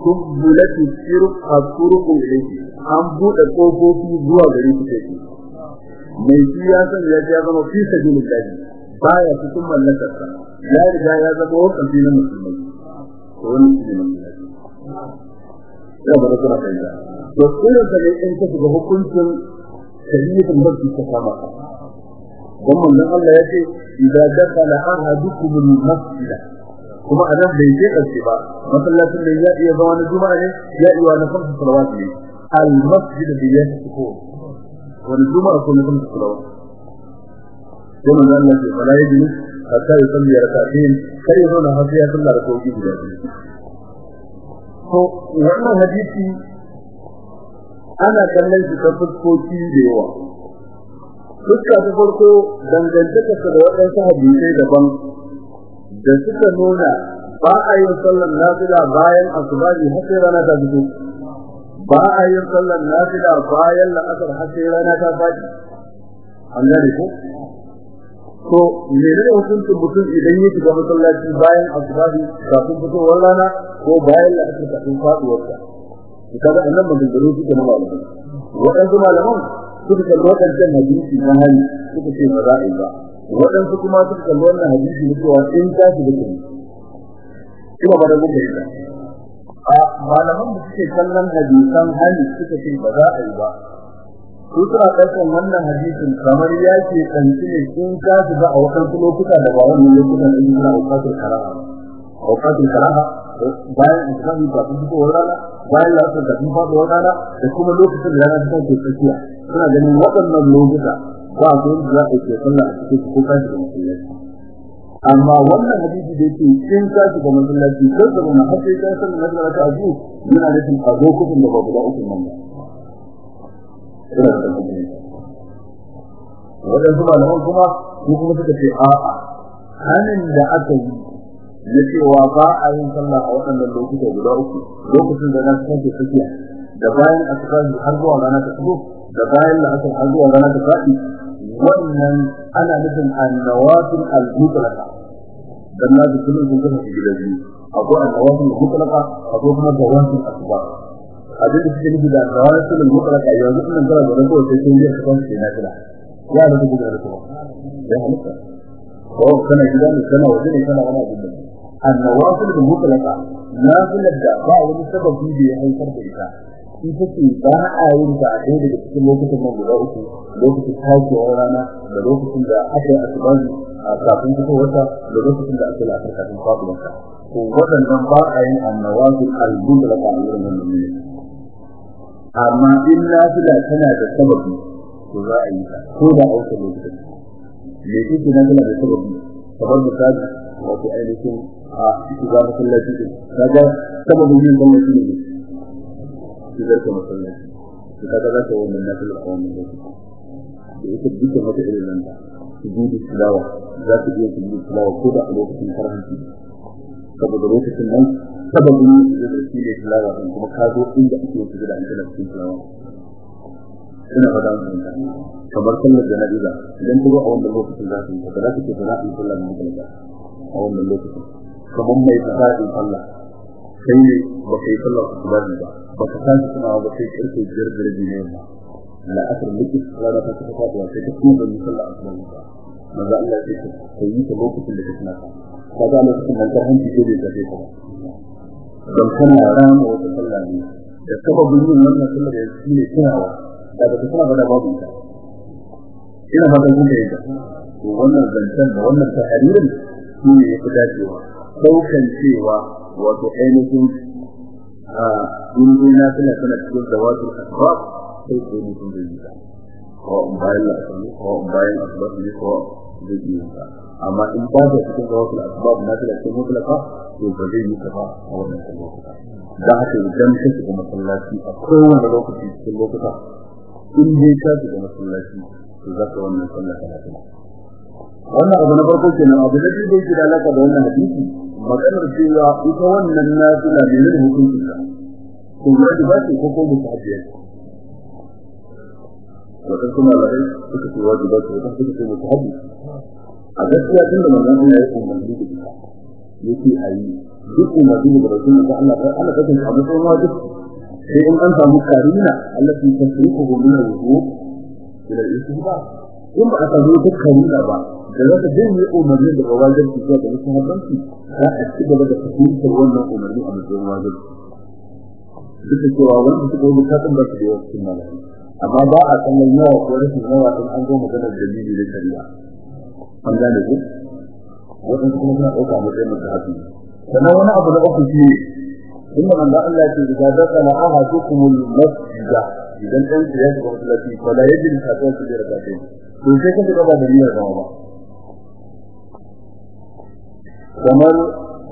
kun bulati siru asruqu ilayhi an buɗe kofofi zuwa gare ku take mai shi ya san ya ya zama fi sabilillah baya cikin mallakarsa. Ya riga ya zama wakil na musulmai. To wani shi ne ya ba da kuma kai da. To irin da ne in ka shiga hukuncin shari'atul mulki ta kama dan manzon Allah ya ce idza dakala ahadukum al-masjid kuma anan bai je kace ba masallacin da ya iya zama na juma'a ne ya iya na kamsu salawat ne al-masjid bi yasku wani juma'a ko na kamsu salawat sai manzon Allah ya fara yi hatta ya salli rak'atayn sai ya zauna har ya sallar rak'o'i guda biyu to wannan hadisi ana kallon shi ta fuskoki da yawa fuska ta farko dangantaka da waɗansu hadisai daban da suka nuna ba a yin sallar nafila bayan asubahi har sai rana ta fito. Ba a yin sallar nafila bayan la'asar har sai rana ta faɗi. An gane ko? Ko menene hukuncin mutum idan ya shiga masallaci bayan asubahi kafin fitowar rana ko bayan la'asar kafin faɗuwarsa? Kaga annan maganganu suke na malamai. Waɗansu malaman suka kalli waɗancan hadisi na hali suka ce ba za a yi ba. Waɗansu kuma suka kalli wannan hadisi na cewa in ta shi da kuma kuma ba da mun da a malaman da suke kallon hadisan hali suka ce ba za a yi ba. Su suna ɗaukan wannan hadisin kamar ya ce kanci ne in ka shi ba a waɗansu lokuta da ba wannan lokutan da suna auƙatul karaha auƙatul karaha bayan islami kafin fitowar rana bayan lafiyar kafin faɗuwar rana da kuma lokacin da rana ta ke tsakiya. Suna ganin waɗannan lokuta ba su yin za a ke sallah a cikin ko kashi da masallaci. Amma wannan hadisi da yake in ka shiga masallaci ko da mun sai ka san na da ta abu yana nufin a lokacin da babu da uku nan waɗansu malaman kuma su kuma suka ce a'a hanin da aka yi na cewa ba a yin sallah a waɗannan lokuta guda uku lokacin da na kasance tsakiya da bayan asibari har zuwa rana ta fito da bayan la'asar har zuwa rana ta faɗi wannan ana nufin annawatul al-mutlaqa dan na kullum sun kafa gida biyu akwai annawatul al-mutlaqa akwai kuma zawatul asbab abin da suke nufi da annawatul al-mutlaqa yanzu kullum zara da rabuwa sai sun yi su kan sai na kira ya da gudu da rabuwa ya halitta ko kana gida ne kana waje ne kana wani abin da annawatul al-mutlaqa nafilar da ba wani sababi da ya haifar da ita ita ce ba a yin ta a ɗaya daga cikin lokutan nan guda uku lokacin tashiwar rana da lokacin da aka yi asibari a kafin fitowarsa da lokacin da aka yi la'asar kafin faɗuwarsa to waɗannan ba a yin annawazin al-budla ba a wurin wannan ne amma in nafila tana da sababi to za a da da a shiga masallaci din kaga sababin yin gwamnati ne. Su zarta masallaci. Su kaga za ta wannan na kula kawai mai lokaci. Da ita duka wata irin nan ta su gudu tilawa za su iya su gudu tilawa ko da a lokacin karhanci. Saboda lokacin nan sababin yin su zai shi ne tilawa din kuma ka zo inda ake yin su da an kana cikin tilawa. Ina fada mutum kamar sallar jana'iza idan ka zo a wannan lokacin za su yi ka za ka ce za a yi sallar mutum a wannan lokacin. Kamar mai tsarin sallah. Sai ne ba kai sallah ku ba ba ba ka san kuma ba sai da rabi ne ba. La asr miki rana ta ta fada sai ta kuma da sallah asuba ba. Manzo Allah ya ce ka yi ta lokacin da kake naka ka. Ga lokacin da kan hanci ke da tafi kuma dan kana rama wata sallah ne. Da sababin yin wannan sallar da shi ne tunawa. Da ba kuma ba da babu ita. Ina ba da kuma ita to wannan zancen da wannan tahririn shi ne ya fi dacewa. Cewa wato ainihin a duniya na tana tana cikin zawatul asbab sai ko mutum da yi ko bayan la asali ko bayan asbab ne ko da yi amma in ba da cikin zawatul asbab na tana cikin mutlaka to ba zai yi kafa a wannan lokuta. Da haka idan ka shiga masallaci a kowane lokaci cikin lokuta in dai ka shiga masallaci to za ka wannan sallah kana wannan abu na farko kenan abu da da yake da alaka da wannan hadisi maganar cewa ita wannan nafila ne ne hukuncin ta ko wanda ba ce ko ko mutahabbiya wata kuma lai suka ce wajiba ce wata suka ce mutahabbi a gaskiya tunda manzon Allah ya umarni da ita yake ayi duk umarni da rasul da Allah ta Allah ta ce abu sai wajibi sai in an samu karina Allah ta tasrifu min al-wujub ila al-istihbab in ba a samu ta karina ba da zaka janye umarni da wajen ki zuwa ga musahabanci za a ci gaba da fahimtar wannan umarni a matsayin wajen duk da cewa wanda suka yi bukatun ba su da yawa cikin malami amma ba a kallon yawa ko rashin yawa in an zo maganar dalili da shari'a. An gane ku? Waɗansu kuma suna ɗauka matsayin musahabi sannan wani abu na uku shi in da manzo Allah ce da daga la ahadukumul masjida idan dan ya shiga masallaci fa la yajid ta to sai ka gaba da niyyar zama ba. Kamar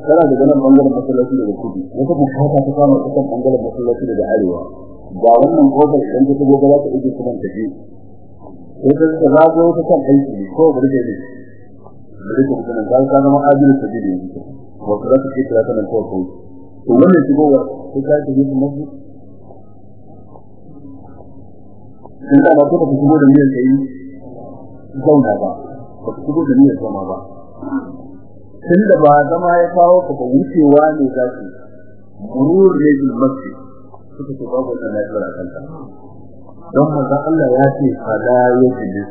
kana da ganin ɓangaren masallaci daga kudu wata buƙata ta kama kan ɓangaren masallaci daga arewa. Ba wannan ƙofar idan ka shigo za ka ije kuma tafi sai ka ga zago ta kan aiki ko burge ne. Da kuma kana ka zama adilin sabili ne ko ka ta ce kira kana ko ko to wannan shigowa sai ka ji mutum mafi in da ba ko ka shigo da niyyar kai zauna ba ba ka shigo da zama ba. Tun da ba zama ya kawo ka ba wucewa ne za ki murur ne bil masjid. Suka ce babu wannan na tsara kanta. Don maza Allah ya ce fala yajlis.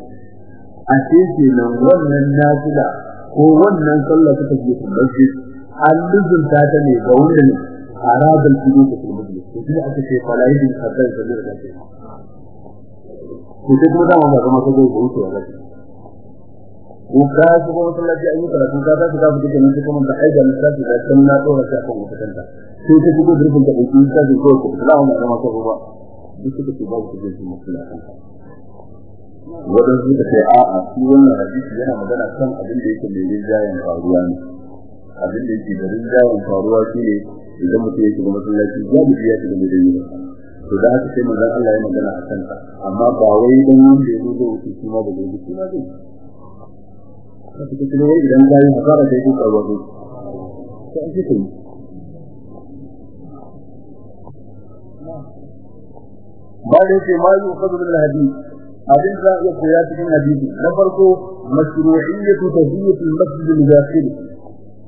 A ce ke nan wannan nafila ko wannan sallah suka je bil masjid an luzunta ta ne ga wanda ne arabal fido ta bil masjid. To shi aka ce hatta ya sallar da shi ko sai kuma zama ba zama zo ga wucewa ba ko ka su kuma sallaci an yi karatu ka ta shiga fita kenan sai kuma da aida lissafi da kan na tsora ta kan wata kanta. Sai ta shigo durfin ta ɗauki lissafi ko ko da wannan zama ko ba. Duk suka ce babu kuje su kanta wadan suka ce a a shi wannan hadisi yana magana kan abin da yake da rijayen faruwa ne. Abin da yake da rijayen faruwa shine idan mutum yake da masallaci ya bi ya shiga da yi to da haka sai manzon Allah ya magana a kansa. Amma ba wai dan wanda ya zo da wuce shi ma da zai shi ma zai hadisi abin da ya koya cikin hadisi na farko mashru'iyyatu tahiyyatu al-masjid al-dakhil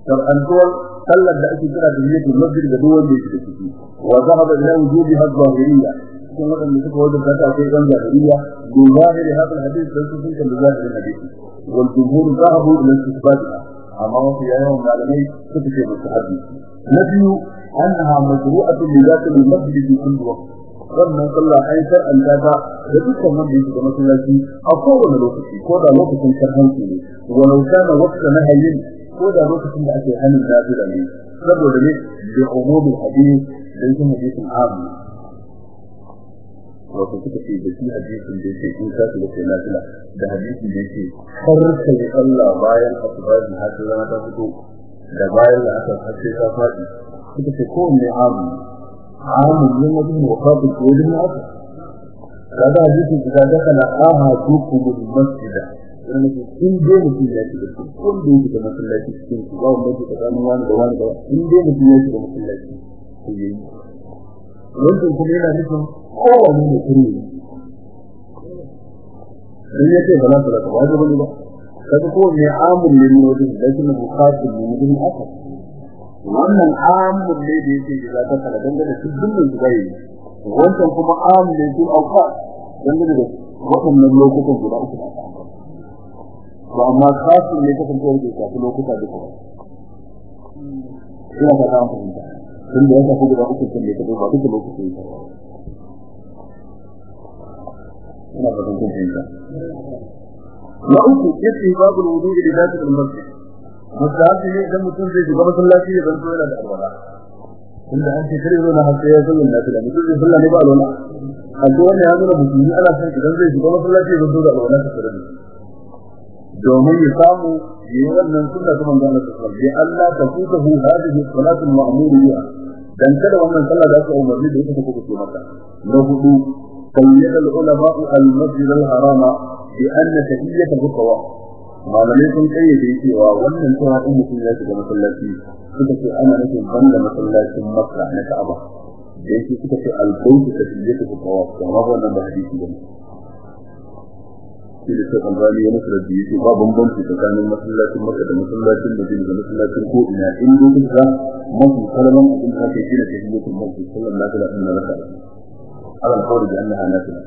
shar'antuwar sallar da ake kira tahiyyatu al-masjid da duk wanda yake ciki wa zahaba ila wujubi hadhahiriyya cikin wadanda suka wajen ta akwai ɗan zahiriya bin zahiri hadal hadisi dan sun kan zahirin hadisi والجمهور ذهبوا إلى الإثباتها أما في أيام العالمين ستكي التحدي؟ نجي أنها مجروعة لذات المسجد في كل وقت. قلنا صلى حيث أن تابع لتلك المسجد في مسجد الذي أطول الوقت كودا الوقت كرهنكي ولو كان وقت نهي كودا الوقت لأسيحان النافر عليه. ربو لذلك بعموم الحديث ليس مجيث عامل wato suka ce da shi hadisin da yake in ka shiga cikin lafiya da hadisin da yake har yi Allah bayan asubahi har rana ta fito da bayan da aka sai ta faɗi. Suka ce ko ne amu amu ne mutum wa kafu ko da ne aka kaga hadisin da da kana aha dukumul masjida. Dan ne in dai mutum ya shiga cikin kun da yake da masallaci cikin ku ba wanda ke tsakanin wani da wani da in dai mutum ya shiga masallaci to yayi wannan kuma yana nufin kowane ne. Kuri ne dan ya ce ba za ta raka ba ba ba. Kaga ko ne amul ne wajen da kuma bukatun ne wajen aka wannan amul ne da yake da ta kala dan da dukkan su bai wannan kuma amul ne su auka dan da wannan lokutan guda uku da ba amma khasun ne kasan ko da ta lokuta duka ina ta kan fahimta. Tun da yasa kuma uku kan da ba duka lokacin sa. Ina ba kan fahimta. Na uku ya ce babu wudu da zati al-masjid musahabi ne idan mutum zai shiga masallaci ya zanto yana da alwala. Tunda an ce kare zo na ya zo na da mutum zai sallah ne ba alwala. A to wannan ya nuna musulmi ana son idan zai shiga masallaci ya zanto da alwala ta da domin ya samu yi wannan sunna ta manzo Allah sallallahu alaihi wasallam. Allah ta futahu hadhihi salatu al-ma'muriyya dan kada wannan sallah da aka umarni da ita take ce maka na huɗu qayyada al-ulama al-masjid al-harama bi anna tahiyyatu tawaf malamai sun kayyade cewa wannan cewa in mutum ya shiga masallaci. Suka ce ana nufin banda masallacin makka na ka'aba. Da yake suka ce al-bayt tahiyyatu tawaf amma wannan ba hadisi ba ne. Shi da sai albani ya musu rabbi yake ba bambanci tsakanin masallacin maka da masallacin da da masallacin ko ina. In dai kuka mafi kalaman abin da ke shine tahiyyatul masjid sallallahu alaihi wa sallam ala alqawli bi annaha nafila.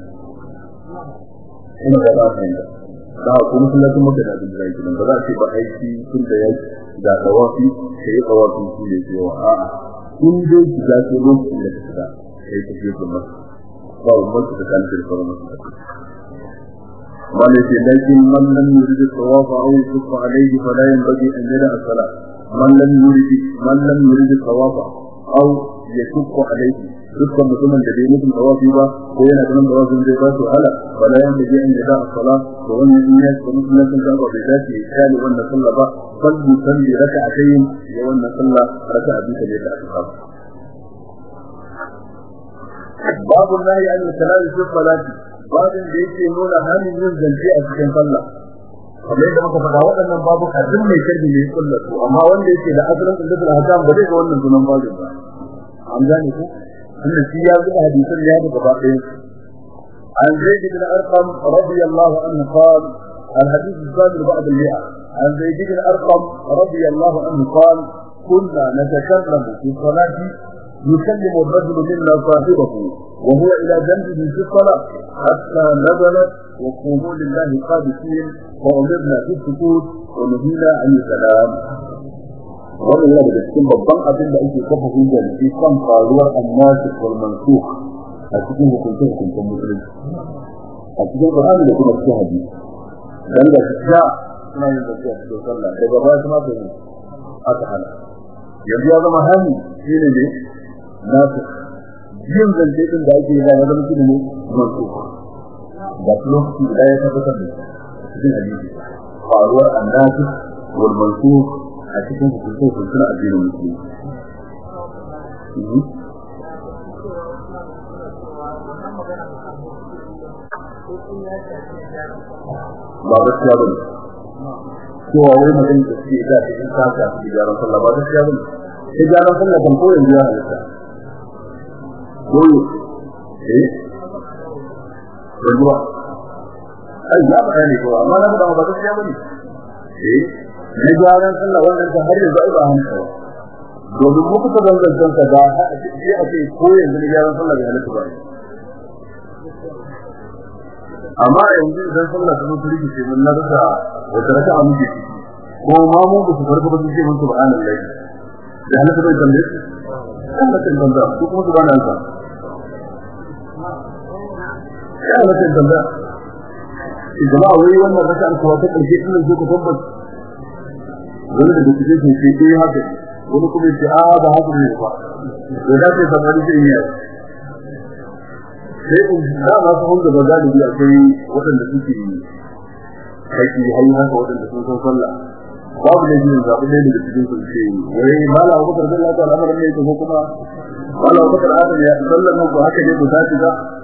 Ina da ba fahimta da. Ko masallacin maka da abin da yake ba za a ce ba aiki tun da ya da tawafi sai tawafi shi ne cewa a'a kun dai ki za ki lokacin da kika sai tahiyyatul masjid ba bambanci tsakanin da sauran masallacin. قال في ذلك من لم يرد الطواف أو يصف عليه فلا ينبغي أن يدع الصلاة. من لم يرد من لم يرد الطواف أو يصف عليه. صفا مثلما جديد مثل الطواف يبا هو ينبغي أن يدع الصلاة فلا ينبغي أن يدع الصلاة. ومن يدعيه الناس نفسه تأبع بذاته كان وأن صلى بعض صلى صلى ركعتين وأن صلى ركع بيت اليدع الصلاة. باب النهي عن الثلاث ولكن babin da yake nuna hannun yin zance a cikin sallah kamar yadda muka faɗa waɗannan babu kafin mai sharhi ne kullu su amma wanda yake da asalin da hakam ba zai ga wannan sunan babu ba an gane ku inda shi ya ga hadisin ya ga gaba ɗaya عن زيد بن أرقم رضي الله عنه قال الحديث الثاني بعد المئة عن زيد بن أرقم رضي الله عنه قال كنا نتكلم في صلاة يسلم الرجل منا صاحبه وهو إلى جنبه في الصلاة حتى نزلت وقوموا لله قادسين وأمرنا في السكوت ونهينا عن السلام. ومن الله بسكن بطنعة بأيك صفه جل في قام قالوا الناسك والمنسوخ. أتكون وكنت لكم كم مسلم أتكون رحاني لكم الشهدي لأنك تشاء ما ينبسي أحد الله إذا رأيت ما تهي أتحنى يبدو هذا مهم. في نجيش nasu yin zance din da ake yi zama shi ne masu da lokaci da ya tabbatar da cikin hadisi. Faruwar annasu wal mansukh a cikin hukuncin hukuncin addinin musulmi ba gaskiya ba ne cewa wai mutum da suke da cikin kasa su gyaran sallah ba gaskiya ba ne sai gyaran sallah kan koyon ya halitta. Koyo eh? Ruwa ai ya ba ne ko amma na da ba gaskiya ba ne eh? Ne gyaran sallah wannan ta har yanzu ai ba hanta domin mu kuka zanzan ka da a ce koyon da gyaran sallah bai halitta ba. Amma yanzu idan sallah ta mutu rikice mun na rasa wata raka a ko ma mu ba su farko ba su ce mun subhanallahi da halaka bai tambaye su. Ko kuma subhanallah ya kan tambaya. Idan wai wannan raka an kawo ta ƙarshe din da ku tabbata wani da kuke ce ce eh haka wani kuma ce a ba haka ne ba. To da sai saɓani sai yi sai in da ma su hunda galibi akwai waɗanda suke haƙi hayi haka waɗanda sun san sallah. Babu da jin zaɓi ɗaya daga cikin su ce wai mala abu bakar zai lafiya al'amarin ne ko kuma? Mala abu bakar ya sallar nan ko haka ne ko shiga sai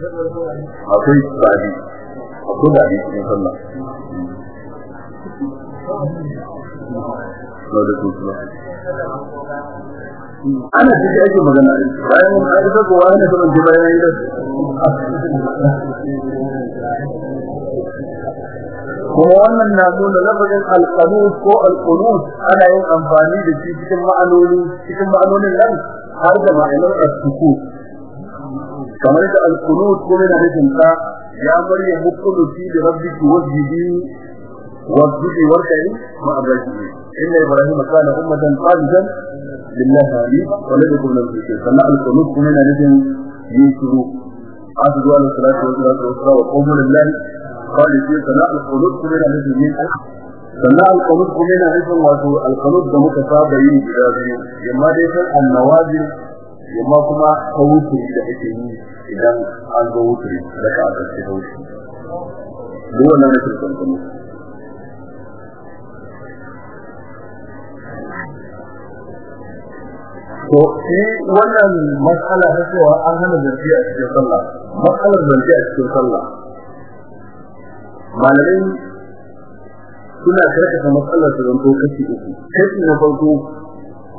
akwai badi akwai badi cikin sallah ana cikin ake magana bayan mun aika ko wani da mun bayan yi da kuma wannan na nuna lafazin alqanut ko alqunut ana yin amfani da shi cikin ma'anoni cikin ma'anonin nan har da ma'anar as-sukut كما إذا القنوط قمنا بسمك يا مريم مقل في لربك وجهدي وجهدي وركعي مع الرجل إن إبراهيم كان أمة قادسا لله علي ولم يكن نفسه كما القنوط قمنا بسم يوسف عبد الله صلى الله عليه وسلم وقوم لله قال يسير كما القنوط قمنا بسم من سنة القنوط قمنا بسم وقوم القنوط بمتصابين بلازم يما ديسا النوازل وما كما قوته لحكمه da idan an zo wuturi daga aka ce da wuturi duk wannan kirkan kuma to shi wannan mas'ala ta cewa an hana zance a cikin sallah. Mas'alar zance a cikin sallah. Malamai suna karkata matsalar da zanto kashi uku. Kashi na farko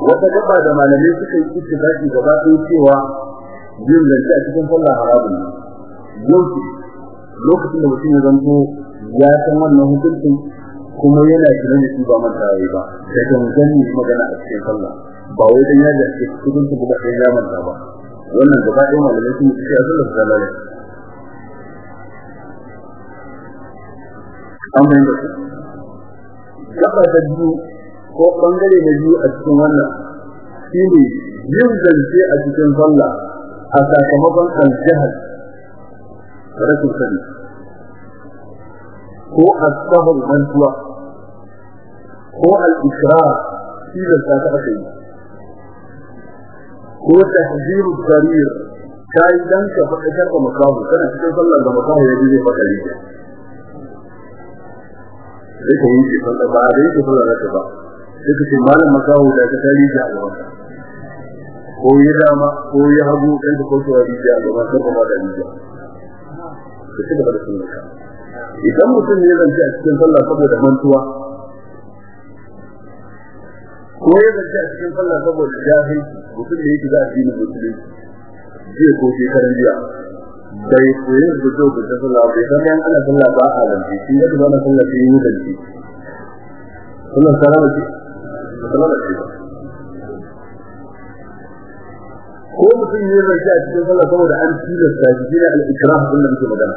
wata gaba da malamai suka yi ittifaqi gaba ɗaya cewa zance a cikin sallah haramun ne. Lokacin da mutum ya zanto ya san wannan hukuncin kuma yana shirin da ba manta yayi ba. Da gangan ne magana a cikin sallah. Ba wai dan ya ga hukuncin ba sai ya manta ba. Wannan gaba ɗaya malamai sun ce a sallar da an bayyana su gaba ta biyu ko ɓangare na biyu a cikin wannan shine yin zance a cikin sallah حتى كمضل الجهل. فرسو سبيل هو الصبر من هو؟ هو الإشراف في ذلك أشياء هو تحذير الضرير. كايدا كفحشان ومصابه كان أشياء صلى الله عليه وسلم يجيزي فتليجا ليس هو يجيزي فتليجا ليس هو يجيزي فتليجا ليس هو يجيزي فتليجا ليس هو يجيزي فتليجا ليس هو يجيزي فتليجا ko ya dama ko ya hagu da kowa da ya ba riya ka ci gaba da idan mutum ne zance a cikin sallah saboda mantuwa ko ya zance a cikin sallah saboda jahil mutum ne yake da addinin musulunci jiya ko shekaran jiya. Bai koyi da zo da sallah bai san yan ana sallah ba a lanci shi da ba na sallah sai yi lanci sallah salama ce? Salama ce ko mutum ne zai a cikin sallah saboda an tilasta shi ne al-ikrah din da muke magana.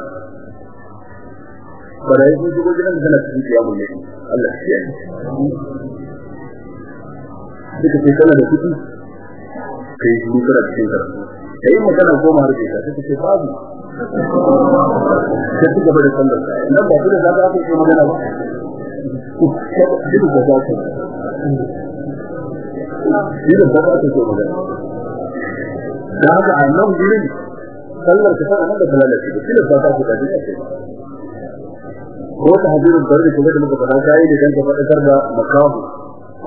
Bara yi shigo gidan kana cikin ya mun ne Allah ya yi duka sai kana da kuɗi kai shi kana cikin karatu. Kai magana goma har ke ta take babu. Sai suka ba da sallar nan ba kuma za ka yi magana ba. Duk da za ka. Yi da za ka magana da haka a nan gurin sallar ka tana nan da salalaci da kila ba ta ku da duniya ce ko ta hadirin barri kuma da muka faɗa kai da kanka faɗakar da makamu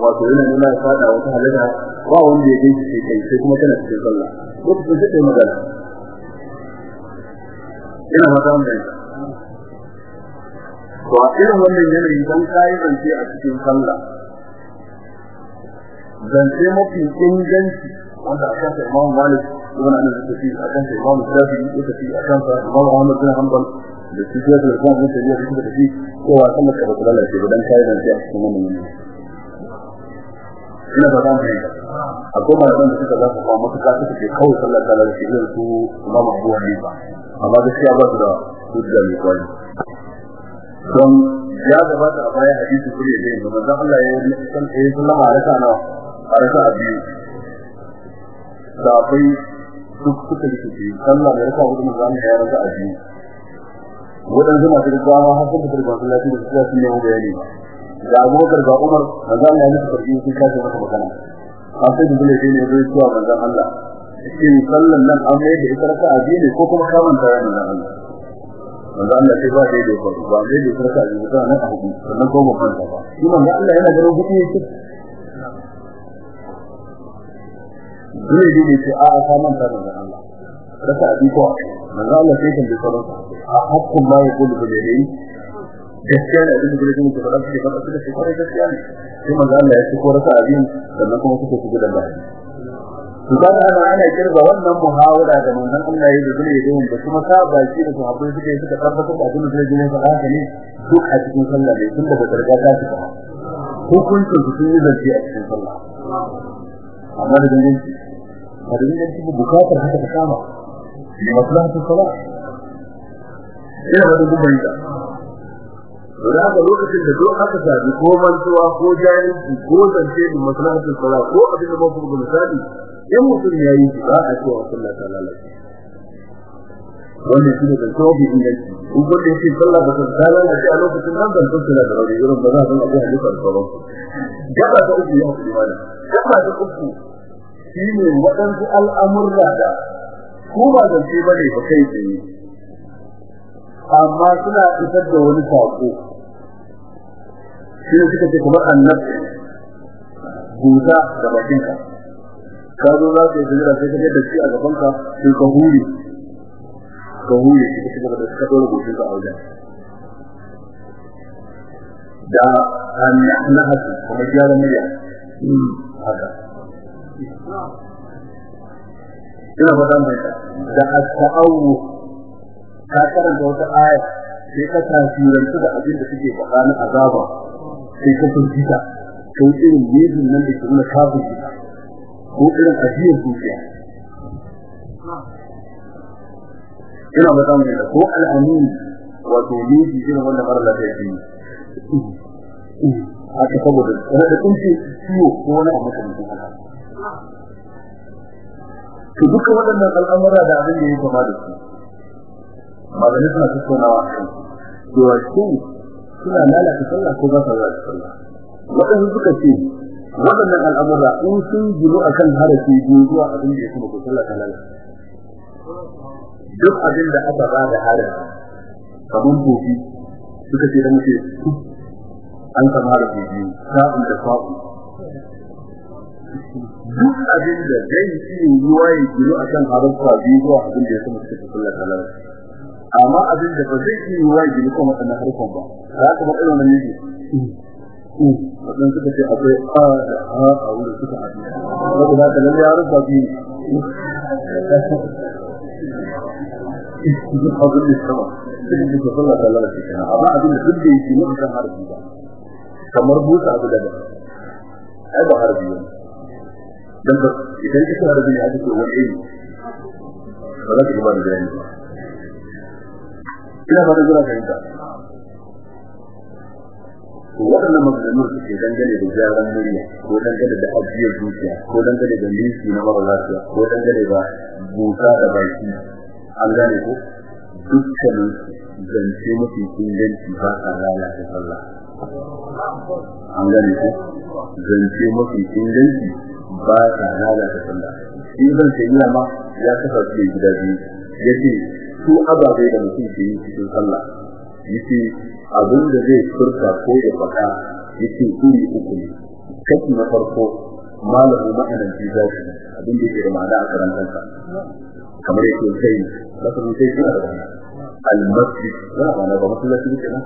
wato yana nuna fada wata halitta ba wanda ya gaishe sai kai sai kuma kana cikin sallah. Ko ta kai magana. Ina fata mun to a irin wannan yanayi dan kai zance a cikin sallah zance mafi inganci wanda a kan Imam Malik ibn Anas da shi a kan Imam Shafi'i da shi a kan Imam Ahmad bin Hanbal da shi da Imam Ibn Taymiyyah da shi ko wa sallar ka ba lalace ba dan kai zance a cikin wannan yanayi ina ba za mu yi akwai malaman da suka za su kawo matuƙa suka ce kawai sallar ta lalace irin su Imam Abu Hanifa amma gaskiya ba su da hujja mai kwari don ya gabata a baya hadisi kure da yin manzon Allah ya yi san eh sallama alaka na alaka abi sabai duk suka rikice sallah da raka wurin manzon Allah ya raka abi wadan zuma da dama har sun fitar da Allah da suka sun yi bayani da Abubakar ga Umar manzon Allah ya nufi karɓi sun kace maka magana. Har sai da dole ne zai zuwa manzon Allah. Shin sallan nan an mai da ita raka abi ne ko kuma kaman tare da Allah? Wanda Allah sai ba dai da ba ba dai da sarka ji da nan a huɗu sannan ko mun fanta ba. Shi manzo Allah yana ganin huɗu dole dai ce a a kaman ta da Allah. Raka abi ko manzo Allah sai kan da sauran a hakkun ma ya kullu da dai. Gaskiya ne abin da gure kuma da suke fada suka ce ƙwarai gaskiya ne. Sai manzo Allah ya ko rasa abin sannan kuma suka shiga da lahadi to da ana ana ƙirga wannan muhawara da manzon Allah ya gure da da kuma sa baki da sahabbai suka suka tabbatar da abin da gine fa haka ne duk a cikin sallah ne tunda ba targa ta ci ba. Hukuncin su sun yi zance a cikin sallah. Amma da danganci a da danganci buƙatar haka ta kama maslahatu salat ina da dubban ta da haka lokacin da duk aka sabi ko mantuwa ko jahilci ko zance da maslahatul salat ko abin da ba ku misali in mutum yayi shi ba a cewa sallah ta lalace wannan shine da tsobi inganci da sallah ba ta a lokacin nan ban tsaya da rabi irin ba za a san abu hadisi gaba ta uku ya ku imani gaba ta uku shine waɗansu al'amurra da ko ba zance ba ne ba kai tsaye. Amma suna isar da wani sako shi ne suka ce kamar annabi buta da bakinka. Ka zo za ka yi jira sai ka da shi a gaban ka sai ka huri ka huri shi ka shiga da suka dora goshin ka a da an nahatu kuma gyara murya. Haka. Ina fata mai da at-ta'awwu ka karanta wata aya sai ka tasirantu da abin da suke faɗa na azaba sai ka firgita. Ko irin yezin nan da ke nuna kafin kita ko irin ajiyar zuciya. Ina ba za mu da ko al'amin wato yezi irin wanda mara lafiya ke haka saboda da kunci ciwo ko wani abu kamar haka. To duka waɗannan al'amura da abin da ya kama da su. Maganin suna tattaunawa cewa shin suna lalata sallah ko ba sa lalata sallah? Waɗansu suka ce waɗannan al'amura in sun gino a kan harafi biyu zuwa abin da ya kuma ko sallah ta lalata. Duk abin da aka ba da harafi kamar kofi suka ce da muke an kama harafi biyu sa'un da sa'un duk abin da zai iya yiwuwa ya gino a kan harafa biyu zuwa abin da ya kuma suka sallah ta lalata amma abin da ba zai yi wa gini kuma wannan harkon ba za ka matsalar nan yake wannan suka ce akwai a da a a wurin suka haɗu wanda za ka lalle ya rufa biyu duk abin da sama sai da ka sallah ta lalace kana amma abin da duk da yake ne kan harbi ba kamar busa abu daga ai ba harbi ba dan ka idan kika harbi ne ake ce wani ne ba za ka ba da bayani ba. Ina ba da jira fahimta waɗannan maganganu da suke dangane da gyaran murya ko dangane da ajiyar zuciya ko dangane da miki na mara lafiya ko dangane da busa da baki. An gane ko? Dukkanin zance mafi inganci ba a lalata sallah. An gane ko? Zance mafi inganci ba a lalata sallah shi zan ce ma ya kasa su gida biyu yace su ababe da mutum ke yi cikin sallah yace abin da zai furta ko ya faɗa yace iri uku ne kashi na farko malamu ma'anar ji zaki abin da yake da ma'ana a karantarsa kamar yake sai masalan sai suna da ma'ana المسجد لا أنا بمثل لك كده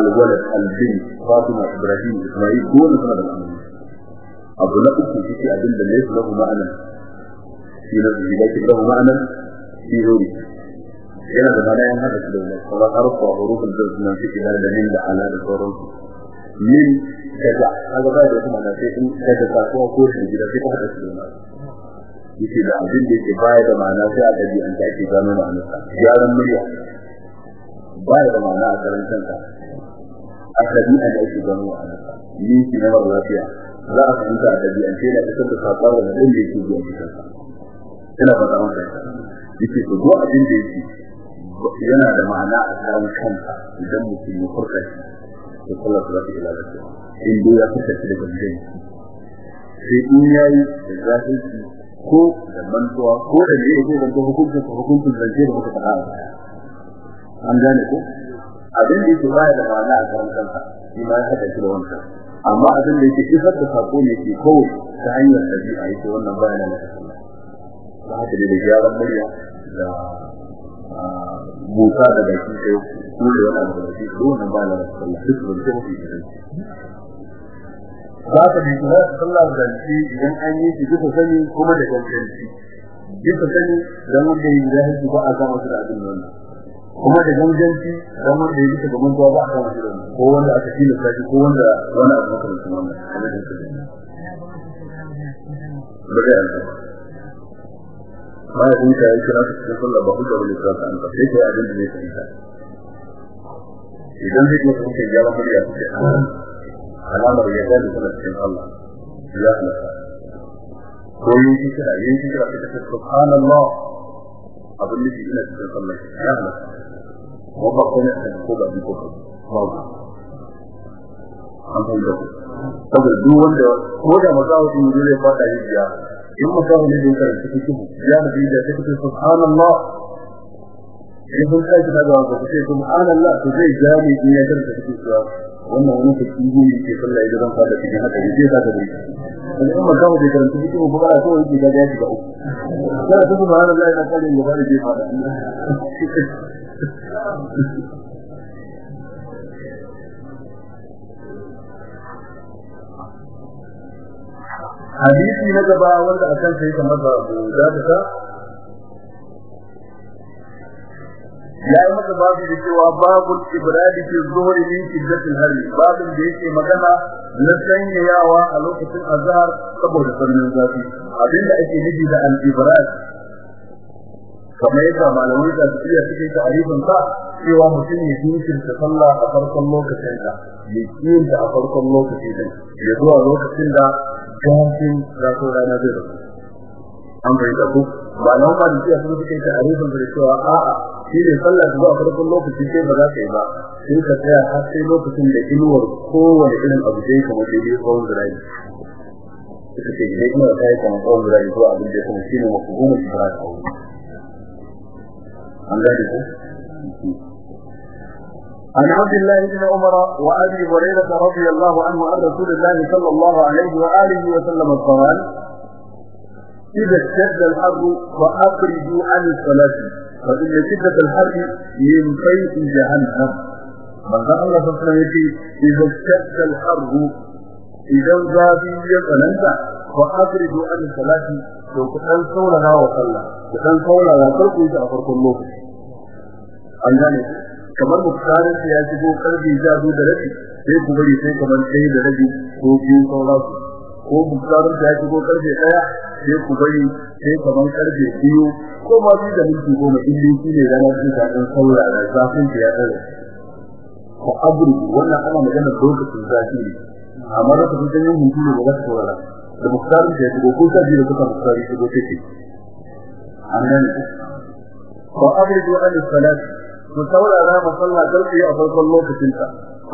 الولد البنت فاطمة إبراهيم إسماعيل دون سنة الأمين أبو لك في أبن ليس له معنى في نفسه لكن له معنى في روحه yana da mana yan hada da wannan kuma harfa hurufin da suna cikin da min da ala da sauran min kaza kaga ba da kuma sai in kaza ka ko ko shi gida sai ka hada su da yake da abin da yake baya da ma'ana sai a dabi an take gano ma'ana yaran murya baya da ma'ana a karantar ka a dabi an take gano ma'ana ni ki na mara lafiya za a fahimta a dabi an ce da ƙasar da sakar da din da yake zuwa cikin sa. Ina fata maka yake to duk abin da yake yana da ma'ana a karan kanka idan mutum ya furta shi to Allah ta zai lalata in dai ya furta shi daga gidan sai in yayi da zahiri ko da mantuwa ko da ne ko da hukuncin ko hukuncin zance da muka faɗa an gane ko? Abin da yake baya da ma'ana a karan kanka shi ya haɗa shi da wancan. Amma abin da yake isar da sako ne ke kawai ta hanyar ɗabi'a yake wannan bayanan da kasa ba haka da gyaran murya da buta da baki sai ko da wani abu da shi ko wannan ba la sallah duk ban ce mutum idan za ka bi kula da sallah da shi idan an yi shi duka sani kuma da ganganci duka sani dan wanda yi da shi ba a ga masa da abin nan kuma da ganganci dan wanda yi duka gaban ba a ga masa da ko wanda aka tilasta shi ko wanda wani abu makamancin wannan. Kamar da kake ba da ma ya huta ya kira ka cikin sallah ba hujja ba ne ka san ka. Sai kai abin da zai fahimta. Idan zai kuma kai gyara murya ce alamar ya gani kana cikin sallah ya halaka ko yin shi kira yin shi kira ka subhanallah. Abin da ina cikin sallah ya halaka ba ko ne ko ba ko ba. An fahimta saboda duk wanda ko da mazawo din zai fada hijiya in mutum ne da yake cikin ya nabi da take subhanallah. In kun sai da ga ku ce subhanallah to zai jami in ya tarka cikin cewa wannan wani kibu ne ke sallah idan zan fada cikin haka ne zai saka dai in mutum da karanta cikin kibu ba to yake ga ya shiga uku. Sai da subhanallah ina kallon ya bari ke fada hadisi na gaba wanda akan sai kamar da da ta ya yi masa babu da cewa babu ibradi fi zuhri min shiddatil hari babin da yake magana na sanyayawa a lokacin azhar saboda sanyin zafi. Abinda ake nufi da al-ibrad kamar yadda malamai da su iya cikin ta'arifin sa cewa mutum ya jinkirta sallah a farkon lokacin da ya kiyanta a farkon lokacin da ya zuwa lokacin da kafin zafin rana zai rasu. An bai da ku ba na ba da cewa sun suke ta arifin da cewa a'a shi ne sallah zuwa farkon lokaci sai ba za ka yi ba. Sai ka tsaya har sai lokacin da inuwar kowane irin abu sai kamar daidai tsawon zirai. Suka ce idan ina ta yi kamar tsawon zirai zuwa abin da ya kuma shi ne mafi goma shi fara عن عبد الله بن عمر وأبي هريرة رضي الله عنه عن رسول الله صلى الله عليه وآله وسلم قال إذا اشتد الحر فأخرجوا عن الصلاة فإن شده الحر من فيء جهنم. من قال الله صلى الله عليه وسلم؟ إذا اشتد wa akhrijo an salati to ku dan saurara wa sallah ku dan saurara farko da farkon lokaci. An gane kamar muktarin ya shigo karɓi ya zo da rabi sai ku bari sai kamar sai da rabi ko biyu saura ku ko muktarin ya shigo karɓe ɗaya sai ku bari sai kamar karɓe biyu ko ma bi da minti goma in dai shi ne ranar da dan zafin ya ko wannan ana magana lokacin zafi amma da kuma yin hunturu da za ta da muktarin ya shigo ko sha biyu da kuka muktarin shigo take an gane ko abu da an salati وتولى ما صلى قلبي أفضل الله كتنك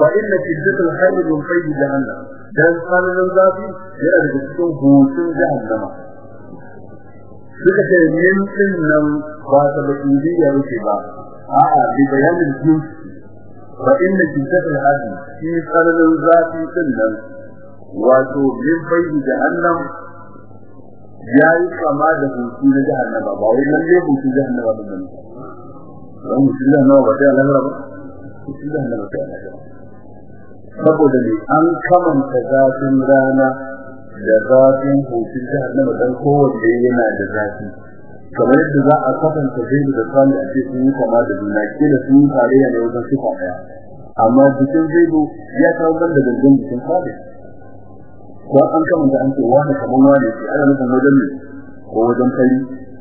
وإن شدة الحر من قيد جهنم كان قال الذاتي يأرد السوء هوسن جهنم suka ce min din nan ba ta da indiya yake ba a'a bi bayanin jins fa inna shiddat al-hadi fi qalalan zati din nan wato min bayyi jahannam yayi kama da hutu na jahannama ba wai lalle hutu jahannama ba ne. Don musulman nawa ba sai Allah ba musulman nawa sai Allah saboda ne an kamanta zafin rana da zafin hutun jahannama dan kowanne yana da zafi. Kamar yadda za a kwatanta zai da sani a ce sun yi kama da juna kila sun yi tarayya ne wajen sifa ɗaya. Amma jikin zaidu ya kawo da gangan jikin sabi ko an kamanta an ce wani kamar wani ce ana nufin wajen ne ko wajen kai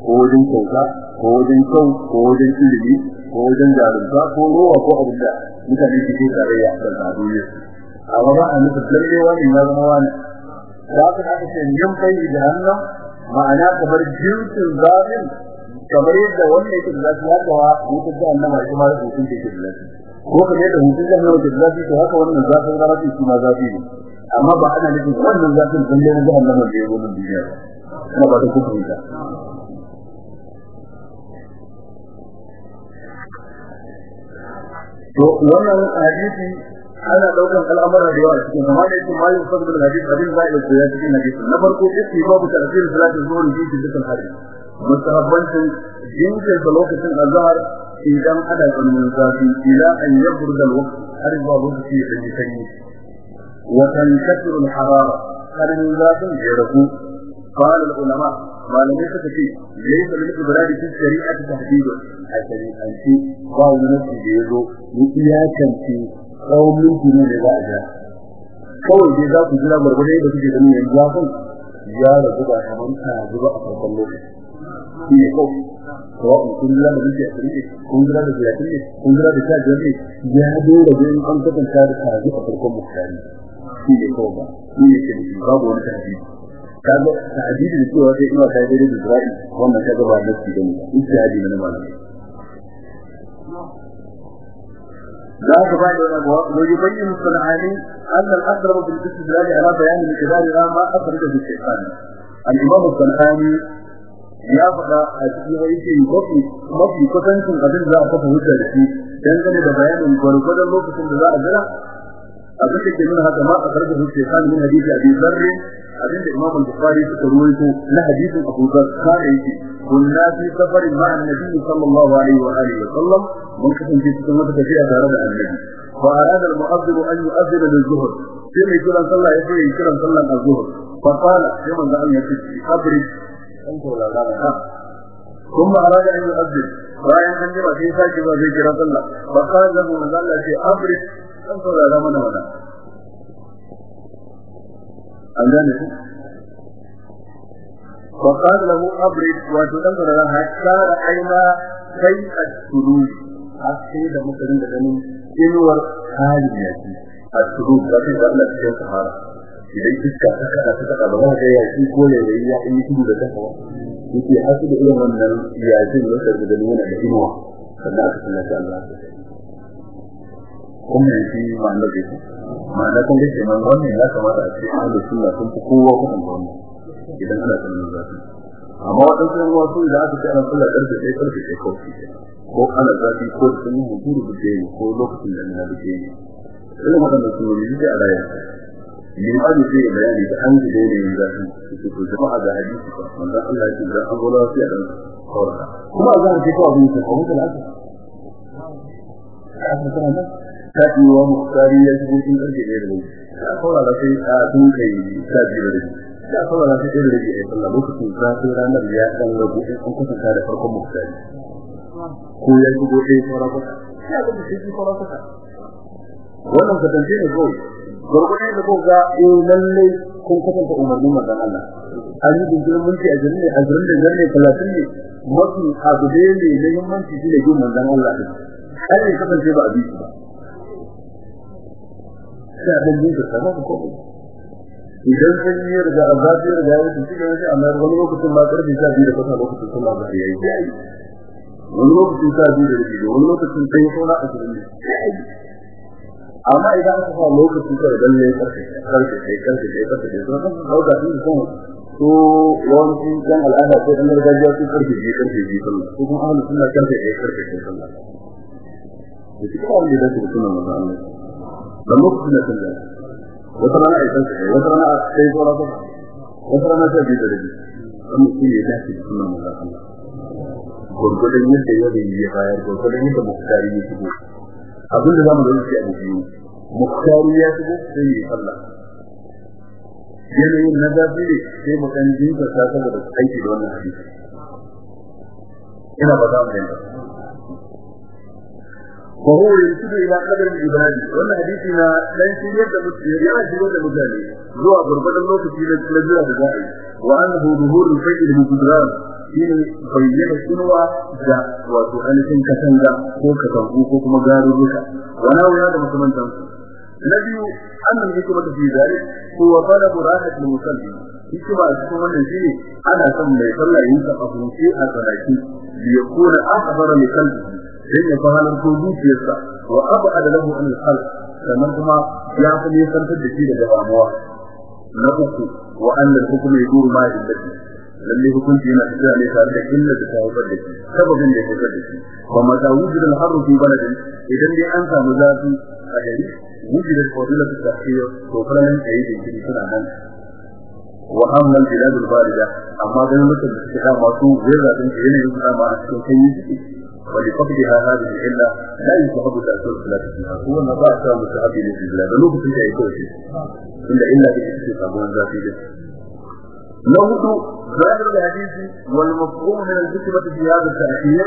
ko wajen kyauta ko wajen kyau ko wajen ilimi ko wajen jarumta ko rowa ko abin da mutane suke tarayya da zaruye amma ba a nufin lalle wani ya zama wani da aka aka ce yin bai da hannun ma'ana kamar jinsin zafin kamar yadda wannan yake da zafi haka wa mutum da annama shi ma hutun da yake da zafi ko kamar yadda hutun da annama da zafi to haka wannan zafin zarafi shi ma zafi ne. Da ya zo nan duniya ba ba ta kuma ita to wannan hadisi ana daukan al'amura da yawa cikin amma da yake malin fadl hadisi abin da yake ya cikin hadisi na farko yake babu tafsir salatin zuhur fi dukkan hadisi mustahabbancin jinkin da lokacin azhar idan ana ganin zafi ila an yaburda alwaqt har zuwa lokaci da yake sanyi وتنكثر الحرارة قال الناس يرقو قال العلماء ما لم يكتفي ليس من إبراد في الشريعة تحديدا حتى أن في قوم نفسي يجو مقياسا في قوم من جنون بعد قوم جزاء تجلى مرغبية بسيطة من ينزاق يا رجل أحمد أعجب أفرق الله في قوم. قوم كل ما بيجي أفريق كل ما بيجي أفريق كل ما بيجي أفريق يا دور رجل أنت تنشارك أعجب أفرق مختلف shi ne kawai ba shi ne ke da babu wani tafi kaga ta'didi da cewa sai ina kai da Isra'i wannan kaga ba da shi bane ijtihadi ne na malami da ka ba da wannan wa yubayyin sunani أن الأقرب في الاستدلال على بيان مقدار ما أخرج بالشيطان الإمام الصنعاني ya faɗa a cikin aiki mafi mafi kusancin abin za a kafa hujja da shi dangane da bayanin gwargwadon lokacin da za a jira abin da ke nuna haka ma a karɓar hujja kan min hadisi abi zarri abin da imam al-bukhari suka ruwaito na hadisin abu zarri kana yake kunna fi safarin ma'a annabi sallallahu alaihi wa alihi wa sallam mun kasance cikin wata tafiya tare da annabi وأراد المؤذن أن يؤذن للظهر فيما يقول أن صلى يقول يقول أن صلى الظهر فقال فيما أن يقول أبرد أنت ولا لا ثم أراد أن يؤذن bayan an jima sai sake ba zai kira sallah ba ka da mu Allah ce abri an saurara mana wannan an gane ku? Wa qala lahu abri wa dan saurara hatta aina kai at-tulul har sai da muka rinda ganin inuwar halin yaki a tudu da ta Allah cikin sahara. Idan iska ta kada ta kada ba ga yaki ko yayi ya yi tudu da kanka yake hasu da irin wannan yaƙin da ta da nuna da inuwa. Sannan aka sanar da Allah. Kuma shi ma'ana da shi. Ma'ana kun dace man wannan ya kamata a ce ahlus sunna sun fi kowa kuma wannan idan ana sanin zafi. Amma wadansu yan wasu da aka ce ana kula ƙarfe sai ƙarfe sai kawai ko ana zafi ko sun yi huturu da ke ko lokacin da na duke ne irin waɗanda su ne yi a rayar limani zai bayani da an gida ne yin zafi. Su ko jama'a da hadisi ba wanda Allah ya da an gola sai dan kawai kuma a ce ko abin da kuma da aka aka kana nan ta yi wa muktari ya shigo cikin ƙarfe ɗaya da wani ya kawai da sai a tun kai ta biyu da rabi. Ya kawai da sai ɗaya da rabi a yi sallah. Lokacin zafin ranar ya ɗan rabu in an kusanta da farkon muktari ko ya shigo ɗaya sauran kusa ya da shi sauran kusa wannan kasance ne kawai. Gurgurai da ko ga eh lalle kun kasance umarnin manzon Allah. An yi dinkirin minti a jirne a jirin da jirne talatin ne. Mafi abu da ne na yammanci shi ne gun manzon Allah. Ne har ne kasance ba a bi ba. Sai yin ka sama ko idan sun yi riga a zafi riga ya wuce shi ne amma wani lokacin ma ƙarfe sha biyu da kasa lokacin sallah ba ya yi. Wani lokacin biyu da rabi wani lokacin sai ya saura a cikin ne amma idan aka sa lokacin da dan ne ƙarfe ƙarfe sai ƙarfe sai ƙarfe sai to kan ɗauka din kuma to yawanci kan al'ada sai dan gargajiya su ƙarfe sai ƙarfe sai sallah. Ko kuma ahlus sunna ƙarfe sai ƙarfe sai sallah. Da shi kawai da su sunna manzo Allah. Da lokacin da sallah wata rana ai san sai wata rana sai saura ko wata rana sai biyu da rabi wannan shi ne da shi sunna manzo Allah. Gurgurdan yadda ya yi bayar gurgurdan yadda muktari ya shigo. Abin da za mu gani shi a biyu muktari ya shigo sai ya sallah. Yanayin na zafi sai mu kan ta saboda aiki da wannan hadisi. Ina ba za mu yanka وهو يرشد الى قدر العباد wannan hadisi na dan shiryar da mutane yana shiryar da mutane zuwa gurbadan lokaci na lajira da za'i wa annahu zuhurul fa'il mudran shine bayyana sunwa da wato ainihin katanga ko katangu ko kuma garuruka wana wuya da makamantan su na biyu annan hikima ta fi zare ko wa fara burahat lil musalli hikima a cikin wannan shine ana son mai sallah yin sa abunci a tsaraki bi yakuna ahbara li qalbihi dan ya fahimtar ko zuciyarsa wa ab'ad lahu an al-qalb sannan kuma ya fi nisantar da shi daga damuwa na uku wa anna al-hukmu yaduru ma illati lalle hukunci yana tafiya ne tare da illa da tawafar da shi sababin da ya haifar da shi wa mata wujud al-harru fi baladin idan dai an samu zafi a gari wujud al-fadila fi tahiyya to ƙaramin ayi da shi suna nan wa amma al-bilad al-barida amma dan mutum da suka masu zai din da yanayin ma a cikin kai suke wali faqdiha hadhihi illa la yusahabu ta'sir salati fiha ko wannan ba ta musahabi ne billah da lokacin da yake wuce inda illa da yake sabuwar zafi da na huɗu zahir da hadisi wal mafhum min al-hikmah fi hadha al-ta'khir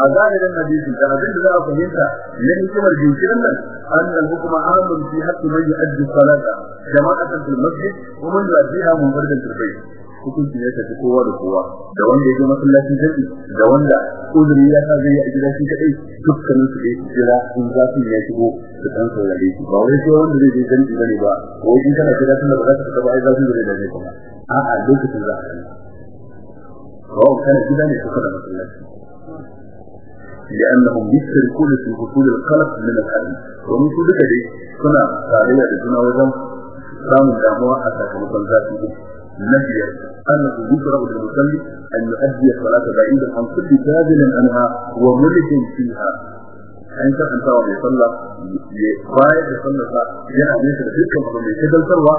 a zahirin hadisi da abin da za a fahimta na hikimar jinkirin nan an al-hukma amun fi haqqi man yu'addi salata jama'atan fil masjid wa man yu'addiha munfaridan fil bayt hukunci ya tafi kowa da kowa da wanda ya je masallacin jami'i da wanda uzuri ya sa zai yi a gida shi kadai dukkanin su dai jira in zafin ya shigo da dan saurare shi ba wai sai wanda zai je jami'i bane ba ko in kana gida tunda ba za ka fita ba ai zafin zai da ne kuma a'a lokacin za a yi ko kana gida ne kuka da masallaci لأنهم يشتركون في حصول الخلق من الحديث ومن كل ذلك كنا تعالى لدينا وزن samun damuwa a sakamakon zafi din na biyar annahu yusra'u lil musalli an yu'addi salata ba'ida an kulli tajilan anha wa mulkin fiha an ka anta wa sallah ya bayar da sallarsa yana nesa da dukkan abu mai shagaltarwa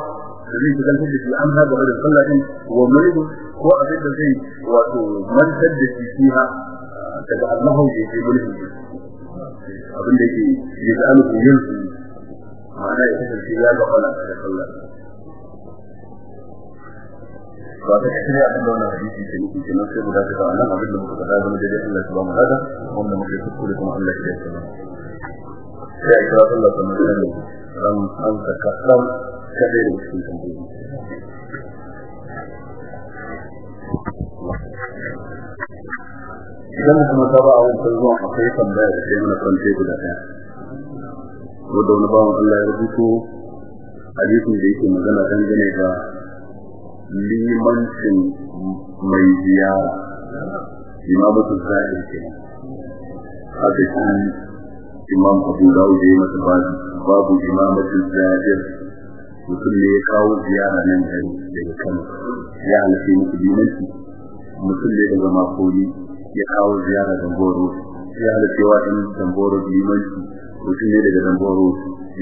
da zai shagaltar da shi an haɗa da sallah din wa mulkin ko abin da zai wato mantar da shi fiha daga annahu ya ce mulkin abin da yake ya ga alhu yanzu ma'ana ya kasance ya ga wala da sallah ba ta cikin abin da wannan hadisi ke nufi kenan sai mu dace da wannan abin da muka faɗa zama daidai Allah ya ba mu hada wanda muke kuskure kuma Allah ya yi sai a kira sallah kamar yadda ran an ka kasam kadai da cikin tambayoyi. Idan kuma ta ba a wancan zuwa akwai tambaya da sai mana kan teku da ɗaya. Wanda wani bawan Allah ya rubuto hadisin da yake magana dangane da limancin mai ziyara. Imamatu zahir ke haka shi imam abu dawud ya masa babu babu imamatu zahir mutum ne ya kawo ziyara nan gari daga kano. Ya halatta musu limanci. Mutum ne daga makoli ya kawo ziyara damboro. Ya halatta wa ɗin damboro limanci. Mutum ne daga damboro.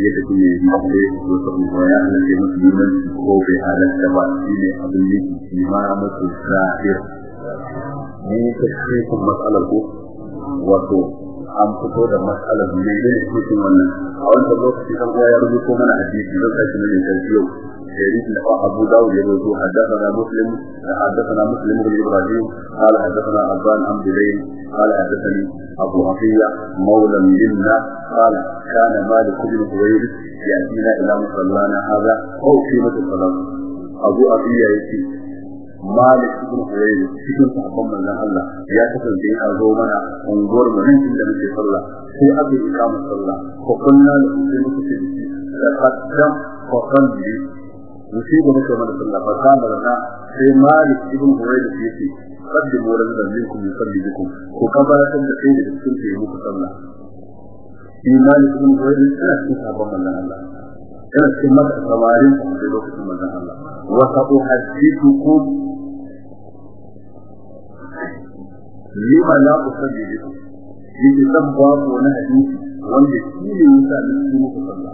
Ya tafi ne ya ce wasu unguwa ya halatta musu limanci ko bai halatta ba shi ne abin yake shi ma musu zahir ne ta ce kun matsalar ko wato an fito da matsalar ne ne cikin wannan? A wannan lokaci kan ya rubuto mana hadisi don sai mun yi yau. حديث أبو داود يقول حدثنا مسلم حدثنا مسلم بن إبراهيم قال حدثنا أبان عبد الليل قال حدثني أبو عطية مولى منا قال كان مالك بن هويرث يأتينا إلى مصلانا هذا أو قيمة الصلاة أبو عطية يأتي مالك بن هويرث cikin sahabban manzon Allah ya kasance a zo mana unguwar mu nan inda muke sallah sai aka yi kama sallah ko kunna da sai muka ce da qaddam wa qalbi huwayda yake qaddimu rajulan minkum yusalli bikum ko kabaratin da sai da cikin ke muku sallah shi malik ibn huwayda yana cikin sabon manzon Allah yana cikin maka samarin da lokacin manzon Allah wa sa'uhaddithukum lima la usalli bikum yake zan ba ku wani hadisi wanda shi ne yasa da su muku sallah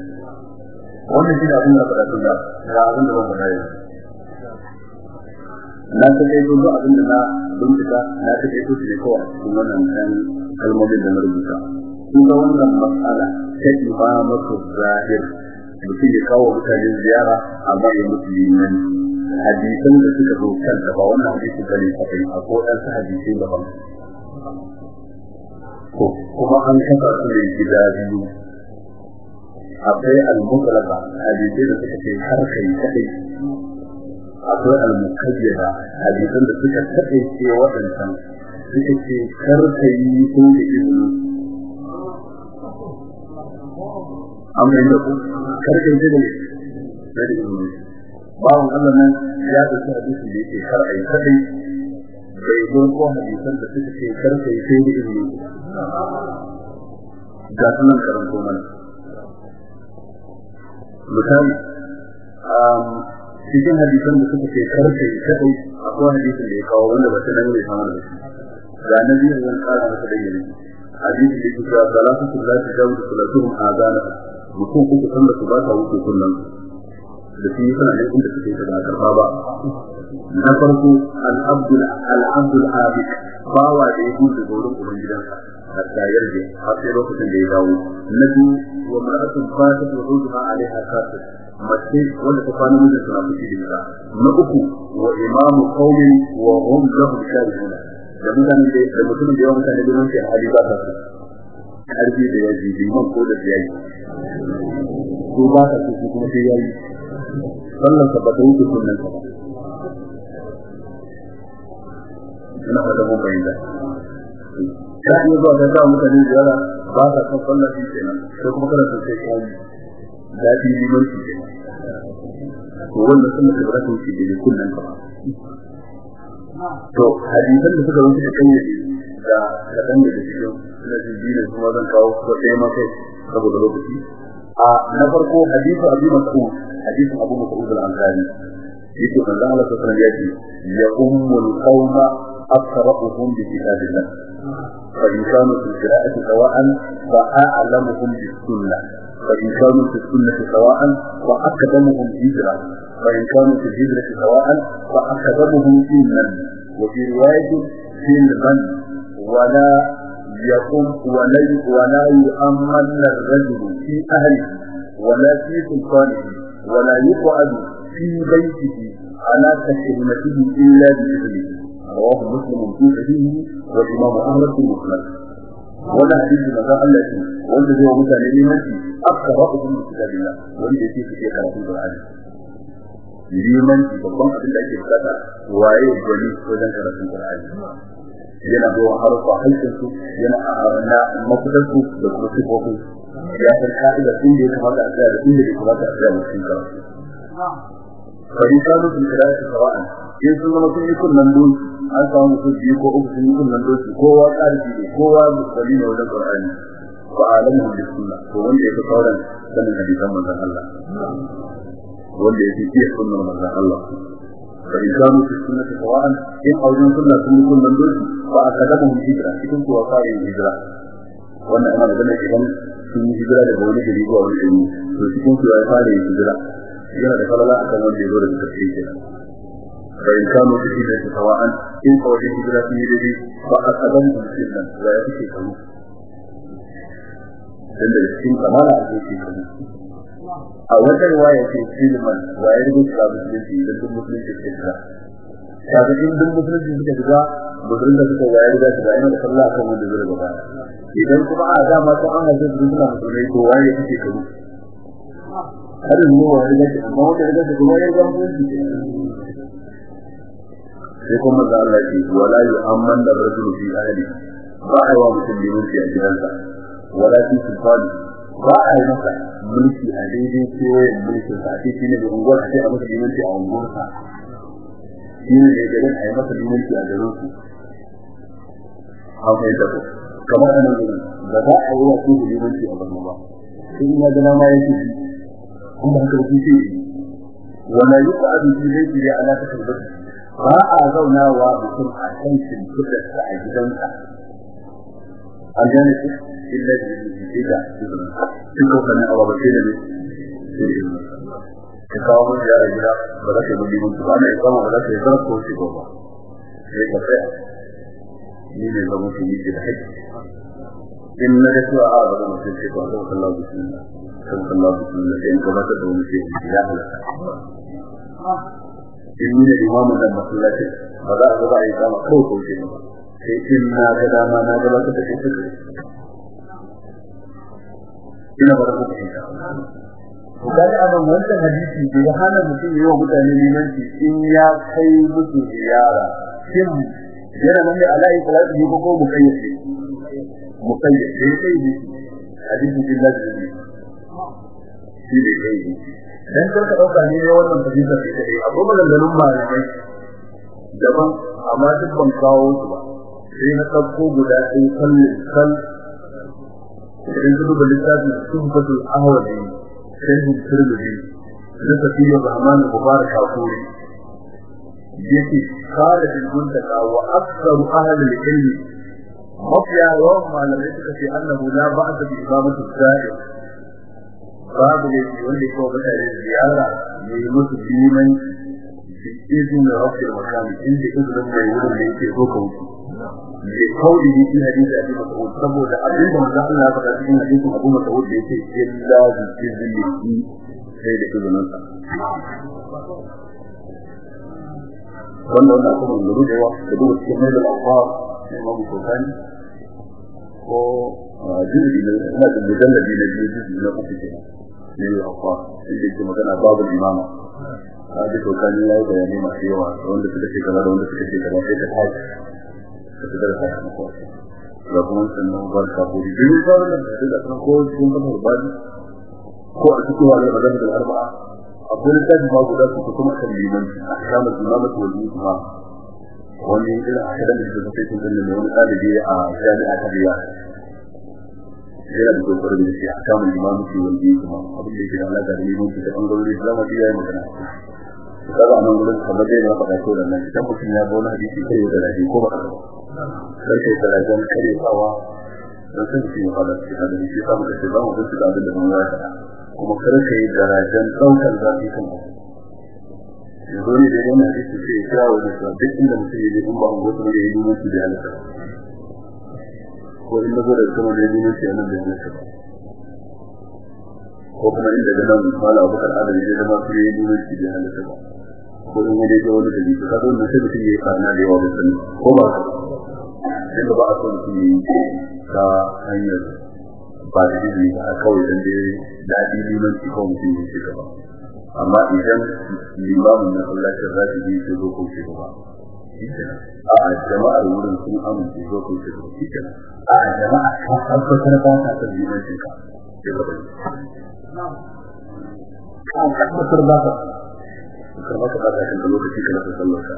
wannan shi ne abin da faɗa tun da ga abin da ban faɗa yau na ta kai zo abin da na bincika na ta kai ne kawai cikin wannan kan kalmomin da na rubuta. Kun ga wannan mas'ala ta imamatu zahir mutum ya kawo mutane ziyara amma ya mutu liman hadisan da suka zo kan da ba wannan hadisi ba ne kafin a ko ɗan hadisi daban. Ko kuma an kafa su ne gida biyu. Akwai al-mutlaqa hadisi da suka ce har kai kadai akwai al-muqayyada hadisan da suka taƙaice waɗancan. Suka ce kar kai ko da izini. Amma inda ku? Karkai da ne da izini. Bawon Allah nan ya ɗauki hadisi da yake kar ai kadai bai zo ko hadisan da suka ce kar kai sai da izini. Ga sunan karanto mana. Misali cikin hadisan da suka ce kar kai kadai akwai hadisin da ya kawo wanda ba ta nan ne samu da shi. Ga nabi zan kara masa da yake hadisi da yake cewa salatu kullati jawu salatuhum azana. Mutum uku sallar su ba ta wuce kullum. Da su yi suna inda suke da karɓa ba. Na farko al-abdul al-abdul abid. Bawa da ya gudu da wurin uban gidansa hatta yarje har sai lokacin da ya dawo na biyu wa mar'atun fatat wa zawjuha alaiha kafir mace wanda ta kwana mijin suna fushi da ita na uku wa imamu qaumin wa hum lahu sharihuna da mutane da da mutumin da yawan mutane da mutum hali ba ta su ƙarfi da yaji liman ko da yayi ko ba ta su kuma sai yayi wannan tabbata wuce sunan ka ina da mun bayyana ka yi zuwa da ta mutane ziyara ba ta san sallah shi kenan sai kuma kana sai kai daɗi liman shi kenan. To wannan sunna da baraka wuce da kullun ka to hadisan da suka wuce kan yake da kadan da cikin na jibina kuma zan kawo ko sai ma kai saboda lokaci. A na farko hadisi abu mas'ud hadisin abu mas'ud al-ansari. Yake manzo Allah sallallahu alaihi wasallam ya ummul qauma أقرأهم بكتاب الله. فإن كانوا في القراءة سواء فأعلمهم بالسنة. فإن كانوا في السنة سواء فأقدمهم هجرة فإن كانوا في الهجرة سواء فأقدمهم سنا. وفي رواية سلما ولا يقوم ولا يؤمن الرجل في أهله ولا في سلطانه ولا يقعد في بيته على تكلمته إلا بإذنه. رواه مسلم في صحيحه والإمام أحمد في مسلم ولا حديث الله فيه wanda zai wa mutane limanci aka ba ku sun da kitabillah wanda yake fiye karatun Qur'ani limanci babban abin da ake bukata waye gani wajen karatun Qur'ani yana zuwa harfa harshen su yana na mafitar su da kuma sifofin ya san ka'ida sun da ya kamata a tsaya da inda ya kamata a tsaya da cikin karatu fari kanu sun kira shi sawa'an in sun zama sun yi kunnan doki an samu mutum biyu ko uku sun yi kunnan doki kowa ƙarfi ne kowa musulmi ne wajen qur'ani fa alamu bi sunna to wanda ya fi sauran sanin hadisan manzon Allah wanda ya fi iya sunnar manzon Allah فإن كانوا في السنة سواء إن أوجن سنة سنة كل من دول فأخذتهم الهجرة إذن توقع الهجرة وأن أنا أقول إذن sun yi hijira daga wani gari zuwa wani gari to cikin su ya fara yin hijira yana da falala akan wanda ya zo daga karshe kenan In ka wajen hijira sun yi daidai fa akadan su sunnan wa ya fi shekaru dan da cikin kamala a cikin shekaru a wata riwaya ce ilman wa ya rubuta musulunci idan duk musulunci ke kaga in duk musulunci suka shiga musulun da suka wayar da su bayan da sallah kan wanda zai gaba idan kuma a dama ko an haife su suna musulmai to waye kake karu har yanzu wa ya dace amma wanda dace kuma ya ga musulunci sai kuma da Allah ce wala yu'amman da rajulu fi ahli ba a wa mutum limanci a gidansa. Wala fi sultani. Ba a masa mulki a daidai kewayen mulkin sa ake shi ne da unguwar a ce a masa limanci a unguwarsa. Shi ne da garin a yi masa limanci a garin su an fahimta ko kamar a nan gudun da za a yi wa su da limanci a barna ba. Sai ina gana ma yake shi. Kuma haka da kuke yi. Wala shi zai fiye ala ta tabbata. Ba a zaunawa mutum a kan shimfiɗarsa a gidansa an gane illa da yake da shi ko kana abu ba sai da ne ka kawo mun yara gida ba za ka yi mun ba ne kuma ba za ka zara ko shi ba sai ka tsaya ni ne zama shi ne da haƙƙi in na ga cewa a ba zama sai ce ba sai Allah bismillah sai Allah bismillah sai ka ba ta da wani sai ya halaka in ne imamin nan masallaci ba za a ga yi kama kawai shi ba sai in na ga dama na ga wata da take ina ba da ku fahimta to kaga a nan wannan hadisi da ya hana mutum yayin mutane limanci in ya kai musu ziyara shin yana nan ne alai salatu ko ko mukayyade mukayyade sai ne hadisi da shi ne kai dan kar ka ɗauka ne wannan fahimta ce dai akwai maganganun malamai daban amma duk ban kawo su ba. Sai na ɗauko guda ɗaya kallin kal. Idan ka duba littafin tuhfatul ahwadi shaykh tirmidhi da tafiya rahman mubarak kafuri yake kare bil muntaka wa aktsaru ahli al-ilm mafiya yawan malamai suka ce annahu la ba'da bi imamatu sa'i babu ne wanda ko mutane ziyara ne musu liman izin da rabbi makami inda izinin mai wurin da yake so ka wuce. Ne kauli ne fi hadisi abi mas'ud saboda abin da manzo Allah ya faɗa cikin hadisin Abu Mas'ud da yake illa bi iznihi sai da izinin sa. Wannan wannan kuma lura da yawa da duk cikin mai da alfar ne ma mu kokani ko jirgi da ina da mujallabi biyu jirgi na uku ke ne da alfar inda yake magana babu imama a ji kokani ya yi bayani masu yawa wanda suka ce kaza da wanda suka ce kaza sai ka tashi. Ka fitar da sakamako da kuma sannan barka ko da duk sauran da da kan ko cikin kamar bani ko a cikin wani magana da arba'a akwai littafi ma guda su kuma kan liman a kamar imamatu wal imama wani irin academic da suka yi sun ne wani ɗalibi a jami'a ta biya yana da kokar da shi a kamar imamatu wal imama abin da yake da alaƙa da limanci da ɓangarori da zama ya magana. Kaga nan gurin kamar dai na faɗa ko da nan idan mutum ya zo na hadisi kai da rabi ko ba ka sai da rajan kare sawa dan sai mutum ya fada cikin hadisi shi sa muka ce za mu gudu da abin da mun ya faɗa. Kuma kar ka yi da rajan ɗaukar zafi kan ku yanzu ne dai wannan hadisi sai ya kira wani sa duk inda mutum ya je in ba an gudu da ya yi mutu da halaka ko in na zo da kuma da ya yi mutu ya nan da halaka ko kuma inda da nan mala abu kan adali da zama su yi mutu da halaka ba. Ko in wani ga wani dalili ka zo ne sai mutum ya kana da yawa mutum ko ba sai ba a son shi ta hanyar ba da izini ba a kawai dan dai daɗi liman ci ko mutum ya shiga ba amma idan limamin na Allah zafi bi sai zo ko shiga ba a jama'ar wurin sun amince ko shiga ba a jama'a ta tabbatar ba ta da liman shiga shiga ba kan tabbatar ba ta. Karba ka baka kan lokaci kana da sallar ka.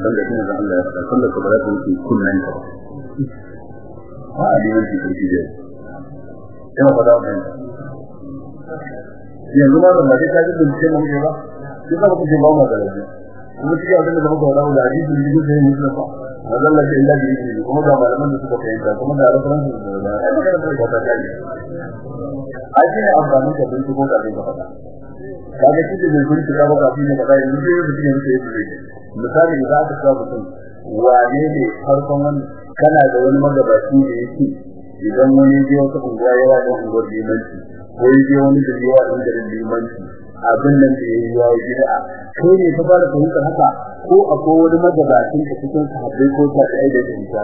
Dan da kuma Allah ya faɗa sallar ka ba ta wuce kunnan ka ba. A dinan ki sarki da yana faɗa kanka yanzu ma da mace ta ji bincike mun ne ba. Shi ka kuke ba mu da rabi kuma shi abin da muka da hadisi da yake sai musulma fa Allah ya illa bi ne kuma ga malaman da kuma da alƙawarin su da ai magana da ta kai ai shi ne amfani da da abin da faɗa. Kaga shi da mai gurin da baka fi ne kaza yanzu sai mutum ya mutu yake misali da aka sa mutum wane ne farkon wani? Kana da wani magabaci da yake idan wani je wata unguwa yawa da unguwar limanci ko ya wani da yawa da limanci abin nan da yayi yawa bid'a. Kai ne ka fara fahimtar haka ko akwai wani magabacin ka cikin sahabbai ko ta da da ta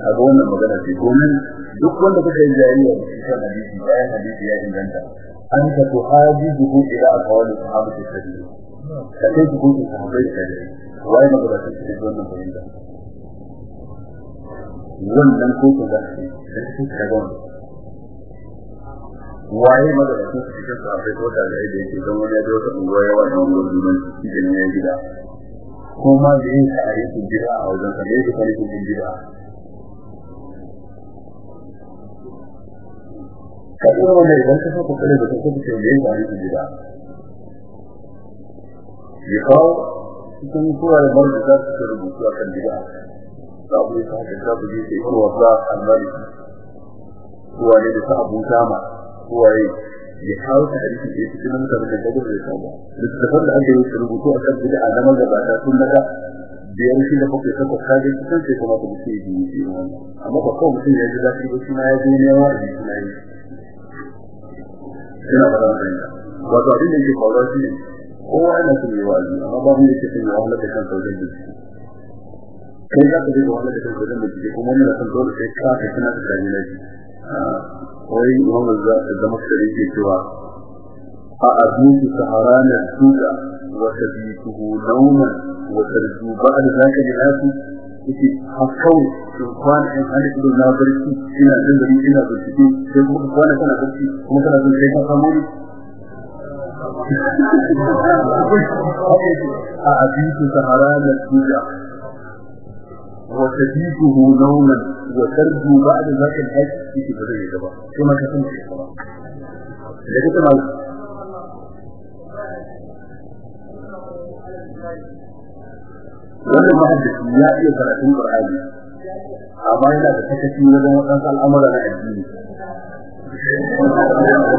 a wannan magana ce. Domin duk wanda kuka yi jariya cikin hadisi bayan hadisi ya inganta. An ka to hajibuhu ila aqwali sahabati sabili da kai kuka sahabbai da kai wai magana ta cikin wannan fahimta? Wannan ko ka zaki da cikin waye magana ta cikin sahabbai ko da dai yake don wani ya zo ta unguwa yawa da wani gurin cikin ne gida. Kuma da yin tarihin gida a wajen sa ne da tarihin gida. Kaɗin wanda idan ka sa kokare da kuma ce da yin tarihin gida. Ya kawo cikin kowa da bar da su rubutu a kan gida. Za ku yi sa da za ku je ke yi ne da sa abu kowa ya kawo ta hadisi da yake cikin mutane da gaba da kawo littafin da aka yi rubutu a kan gida a zaman da ba ta sun na ga biyar shi da bakwai takwas ka je kusan sai kuma ku ce yi amma ba kawai mutum ya ji zafi ba shi ma ya je ne wa da shi na yi ina fara wannan wato abin da yake faruwa shi ne kowa yana son yi wa'azi amma ba mu yake son yi wahala da kan sauran da shi kai za ka je da wahala da kan sauran da shi kuma wani na son dole sai ka ka tana da dani na shi. Wai imam zama kare ke cewa a azuki saharana suda wa tabituhu nawman wa tarju ba'd zaka bi nasu yake a kawai in kwana in hali ido na barci ina dangare ina bincike sai kuma kwana kana barci kuma kana son sai ka samu ni a abisu sahara na وتجيبه نوما وترجو بعد ذلك الحج في بدايه الجبا كما كتم في القران لقيت مع الله ما حد يا ايها الذين قرانوا أما إذا تكتم لنا وقت الأمر على الدين. Allah'a emanet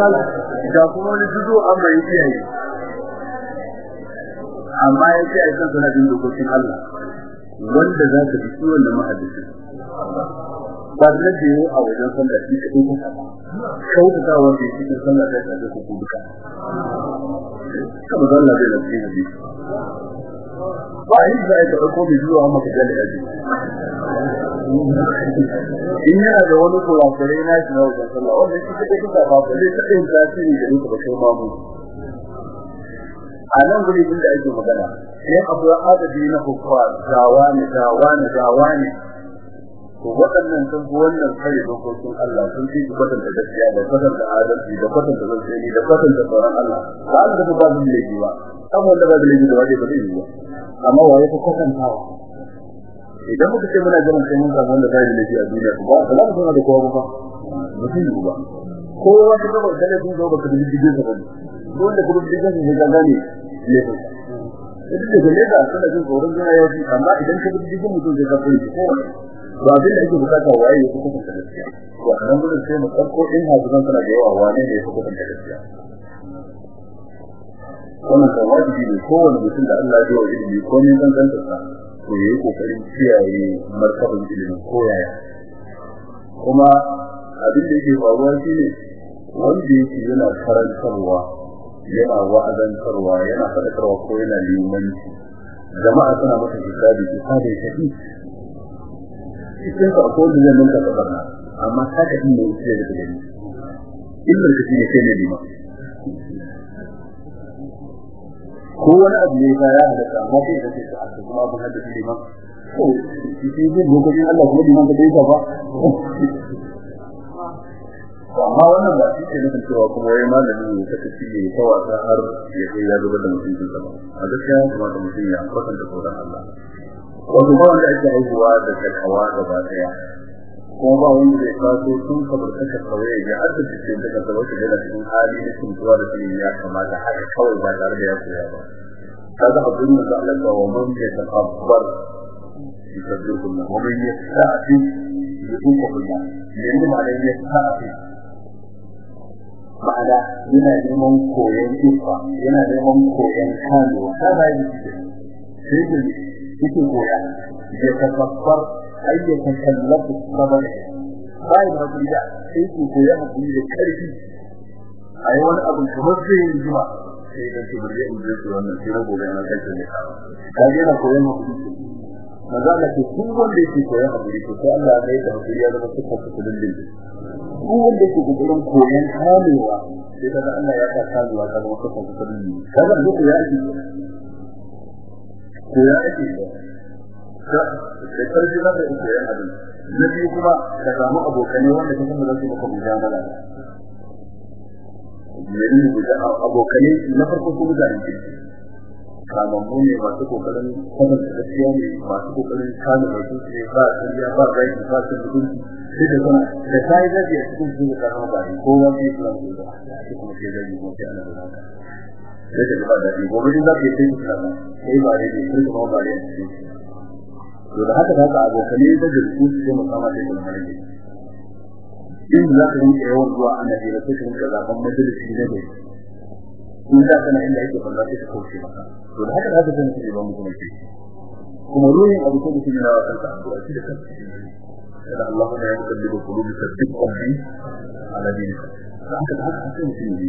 olun. Da kuma wani juzo an bai iyaye amma ya ce a kan sanadin dokokin Allah wanda za ka bi ciwon da mahadisi ba da da yi a wajen sallah shi ka ɗauka ba kyautata wanda ya cikin sallah ta shafi ku duka. Kama zalla bai cikin hadisi ba yi za a mai zuwa amma ka jale in yana da wani kurakurai na shi na wajen sallah wanda shi kaɗai kuka ba ba zai taɓa yin tasiri da nuka ba kai mamu a nan guri inda ake magana sai akwai adadi na hukuma gawa ne gawa ne gawa ne to waɗannan sun fi wannan kare dokokin Allah sun fi kwatan da gaskiya da kwatan da adalci da kwatan da gaskiya da kwatan da tsoron Allah. Ba Allah da ba zai laifi ba. Saboda ba zai laifi da ba zai yi ba. Amma waye ka kwatantawa? Idan muka ce muna jiran sai mun samu wanda zai laifi a duniya ba ba za mu sanar da kowa ba. Ba yi ba. Kowa ta gaba da laifin zo ba ka da digin sa ba wanda kuma digin sa ne ga gane laifin duk da ne da sanar da tsoron jira ya fi amma idan ka bi digin mutum zai ka koyi ko ba abin da ake buƙata waye ya fi kuka gaskiya. To a nan gudun sai mu ɗauko in hafizan suna da yawa wane ne ya fi kuka gaskiya. Wannan kan wajibi ne kowane mutum da Allah ya yi ilimi ko ne san san sa to yayi ƙoƙarin kiyaye martaban ilimin koyaya kuma abin da yake faruwa shine wanda yake yana karantarwa yana wa'azantarwa yana faɗakarwa ko yana limanci jama'a suna masa hisabi hisabi shadid cikin ka ko da zan ka barna amma haka din ne yake da gani ka shine kai ne lima ko wani abu ne ya halatta amma kai da kake a kuma abin da kake lima to shi ne lokacin Allah kuma liman ka dai ba. Amma wannan ba shi ke nufin cewa kuma wai malami ne ta tafi ne ta wasa har ya kai ya zubar da mutuncin sa ba. A gaskiya kuma da mutum ya kwatanta tsoron Allah. Wato ba wanda ake haihuwa da kakawa gaba ɗaya. Kuma ba wanda zai kaso sun sabar kaka kawai ya har da cikin daga da wata da cikin hali da tuntuwa da cikin ya kamata haka kawai ba tare da ya koya ba. Kaga abin da Allah ya wa man ya takabbar yusabbihu Allah wa man yasta'fi yusufu Allah yanzu ma dai yasta'fi ma'ana yana neman koyon kifa yana neman koyon kamewa ta bayan sai da yake koya ya tafakkur ay ya takallafu sabr bai da haƙuri sai ku koya haƙuri da ƙarfi ai wani abu kamar zai yi jima sai da shi bari in ji wannan sai na gobe na kai ne ka ga yana koyon haƙuri maza da ke kun wanda yake koyon haƙuri to sai Allah ya da haƙuri ya zama suka su kuɗin din ku wanda yake ƙoƙarin koyon kamewa sai kaga Allah ya ka kamewa ka zama suka su kuɗin din kaga duk ya ake ko ya ake da ƙarfi za ka yi koyon abin. Na biyu kuma ka samu abokanai wanda ka da za su maka mujamala. Guda abokanai na farko su mutane ke. Kamammu ne masu ƙoƙarin kwanan da gaskiya ne masu ƙoƙarin kame da su ne ba shirya ba rai ba su mutunci. Sai da kuma da ta yi zafi a cikin su da ba ko wani ya kula da su kuma sai zafi ko sai ana da haka sai da ba da gobe din za ka yi sai sai ba dai sai kuma ba dai to da haka haka abokanai da jirku su kama da kuma ne in za ka yi yawan zuwa annabi da cikin da zaman majalisi ne ne in da kana inda yake balla sai ka kauce maka. To da haka haka zan ce ba mu kuma ce kuma ruhin abu ko mutum yana kan ta addu'a shi da kansa da Allah ya yukallibu qulubi tasdiqan bi ala dinika haka haka haka mutum ne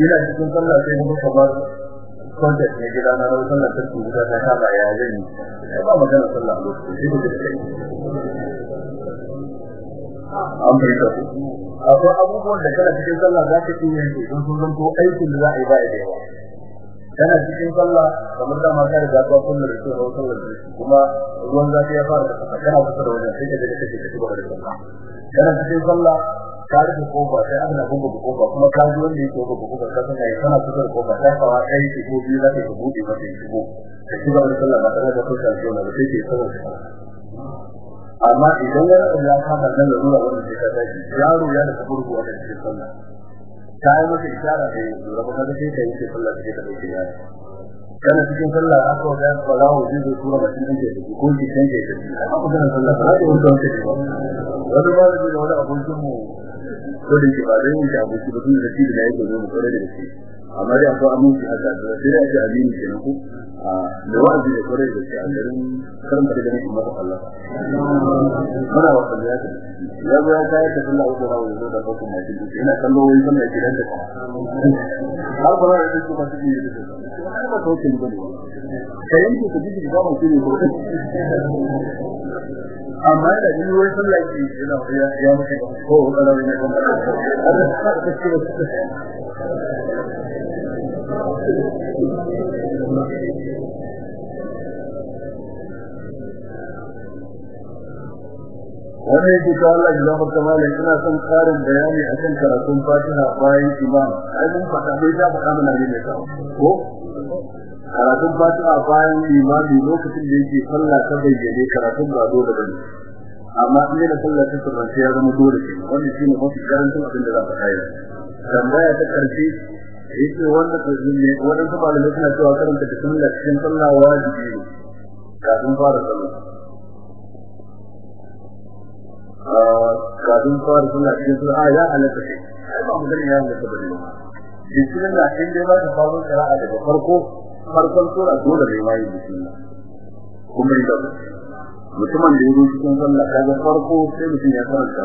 ina cikin sallah sai mun kamar kwanta ne gida na rawar sallah ta tuka ta kama ya zai ba magana sallah a lokacin sai da da akwai abubuwan da kana cikin sallah za ka iya yi don sun zanto aikin da za a yi ba kana cikin sallah kamar da kai da shi rawar kuma ruwan fara kana kusa da wajen sai ka ka gaba da sallah. Kana cikin sallah ka rufe ƙofa sai ana buga ƙofa kuma ka ji wanda yake buga ƙofa ka san ai kana da ƙofa. Sai ka wa kai ki ko biyu zaka ka buɗe masa shi ko ka ci gaba da sallah ba tare da kusa da sallah ba sai ke sallah. Amma idan ya rabu ya kama nan da zuwa wannan sai ka tashi yaro ya da burbu a cikin sallah. Ta yi masa isara da lura ba kaga sai ka yi sallah take ta ɗauke yaro. Kana cikin sallah aka ga zo tura mutum din da ko ki san ke da amma kana sallah ba da wanda ke ba. Wani ba da wani abokin mu ko da ke ba dai mun da abokin mutum da shi da yake zo mu kore da shi. Amma dai akwai aminci haka da sai da ake amini kenan ko da wa'azi da kore da shi a garin karin da ganin kuma Allah. Mana wa sallah ya ga ya ta sallah ko rawo da da ko mai shi ina kallo wani sallah ke da har ba da shi ba shi ne da ba to ke ne. Kai yanki ku ji da ba shi ne ko? Amma da ni wani sallah ke ina ya ya muke ko kada ne. Ta Allah ya zama kamar ina son karin bayani akan karatun Fatiha bayan imam. Ai mun fata bai ta faɗa mana ne ko? Karatun Fatiha bayan imami lokacin da yake sallah ta bayyane karatun ba dole ba ne. Amma in da sallah ta tabbata ya zama dole ke. Wannan shine mafi karantun abin da za ka kai tambaya ta ƙarshe yake wanda ne wannan ta malamai suna cewa karanta da sunna cikin sallah wajibi ne kafin fara sallah. Kafin fara sallah cikin sallah ya halatta ce ba mu gani ya halatta bismillah in dai ba ta fara qira'a daga farko farkon sura dole ne mai bismillah kuma ida mutumin da yake cikin sallah kaga farko sai mutum ya karanta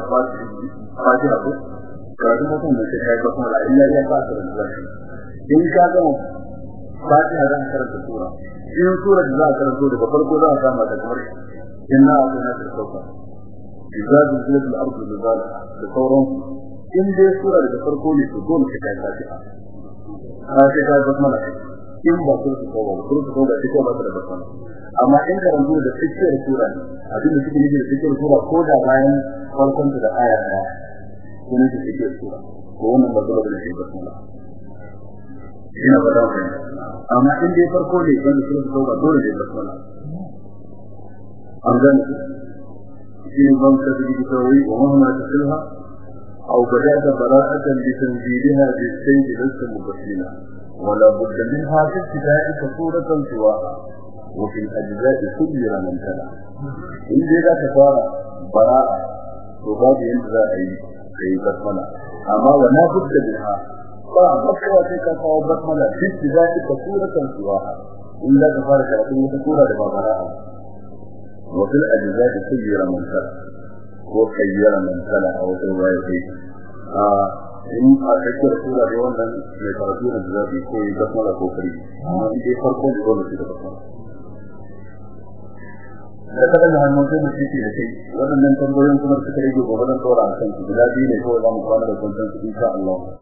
fatiha ko? Karatun mutum da ke kai kuma la illa ya fara da in ka ga fatiha zan karanta sura. In sura da za ka karanta daga farko za ka kama da kamar inna a'tana al-kawthar idza zulzilat al-ardu da sauran in dai sura da farko ne to dole ka kai fatiha. Ka sai ka basmala. in ba su ko ba su ko ba su ko ba da basmala amma in ka rantu da cikin sura ne abin da suke nufi da cikin sura ko da bayan farkon da aya ɗaya kuma da cikin sura ko wannan ba dole ne ba basmala ina ba da amma in dai farko ne wanda suka ko ba dole ne basmala an gane شيء من تبدي بتوي ومهما تصلها أو بدأت براءة بتنزيلها بالسيد لست مبسلا ولا بد منها في ابتدائك صورة سواها وفي الأجزاء كبير من تلا إن ذا تفارى براءة وباب ينزى أي أي بسملة أما ولا بد منها فأبقى تلك فهو بسملة في ابتدائك صورة سواها إن ذا تفارى كرتين تكورة لما براءة وفي الأجزاء خير من سلع وخير من سلع أو رواية in a cikin sura da wannan mai karatu da zafi ko yi da mala ko kari amma in dai farko da dole shi da farko da kada da hannun mutum ke da kai. Waɗannan tambayoyin kuma suka rage gobe da tsora a kan su guda biyu ne kawai za mu kwana da kwanton su insha Allah.